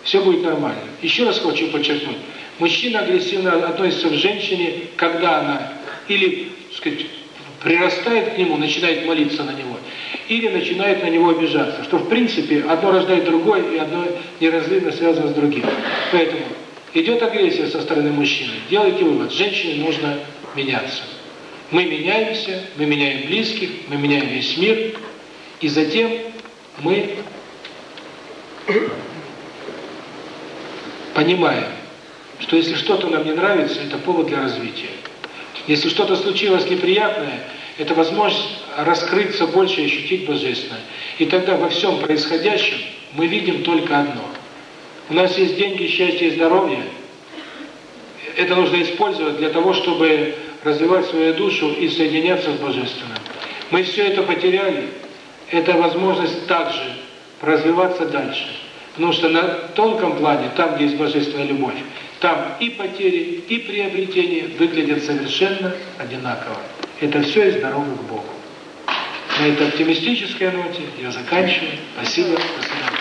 все будет нормально. Еще раз хочу подчеркнуть, Мужчина агрессивно а относится к женщине, когда она или, так сказать, прирастает к нему, начинает молиться на него, или начинает на него обижаться, что в принципе одно рождает другое и одно неразрывно связано с другим. Поэтому идет агрессия со стороны мужчины. Делайте вывод, женщине нужно меняться. Мы меняемся, мы меняем близких, мы меняем весь мир, и затем мы понимаем, что если что-то нам не нравится, это повод для развития. Если что-то случилось неприятное, это возможность раскрыться больше и ощутить Божественное. И тогда во всем происходящем мы видим только одно. У нас есть деньги, счастье и здоровье. Это нужно использовать для того, чтобы развивать свою душу и соединяться с Божественным. Мы все это потеряли. Это возможность также развиваться дальше. Потому что на тонком плане, там, где есть Божественная любовь, там и потери, и приобретения выглядят совершенно одинаково. Это все из дороги к Богу. На этой оптимистической ноте я заканчиваю. Спасибо. До свидания.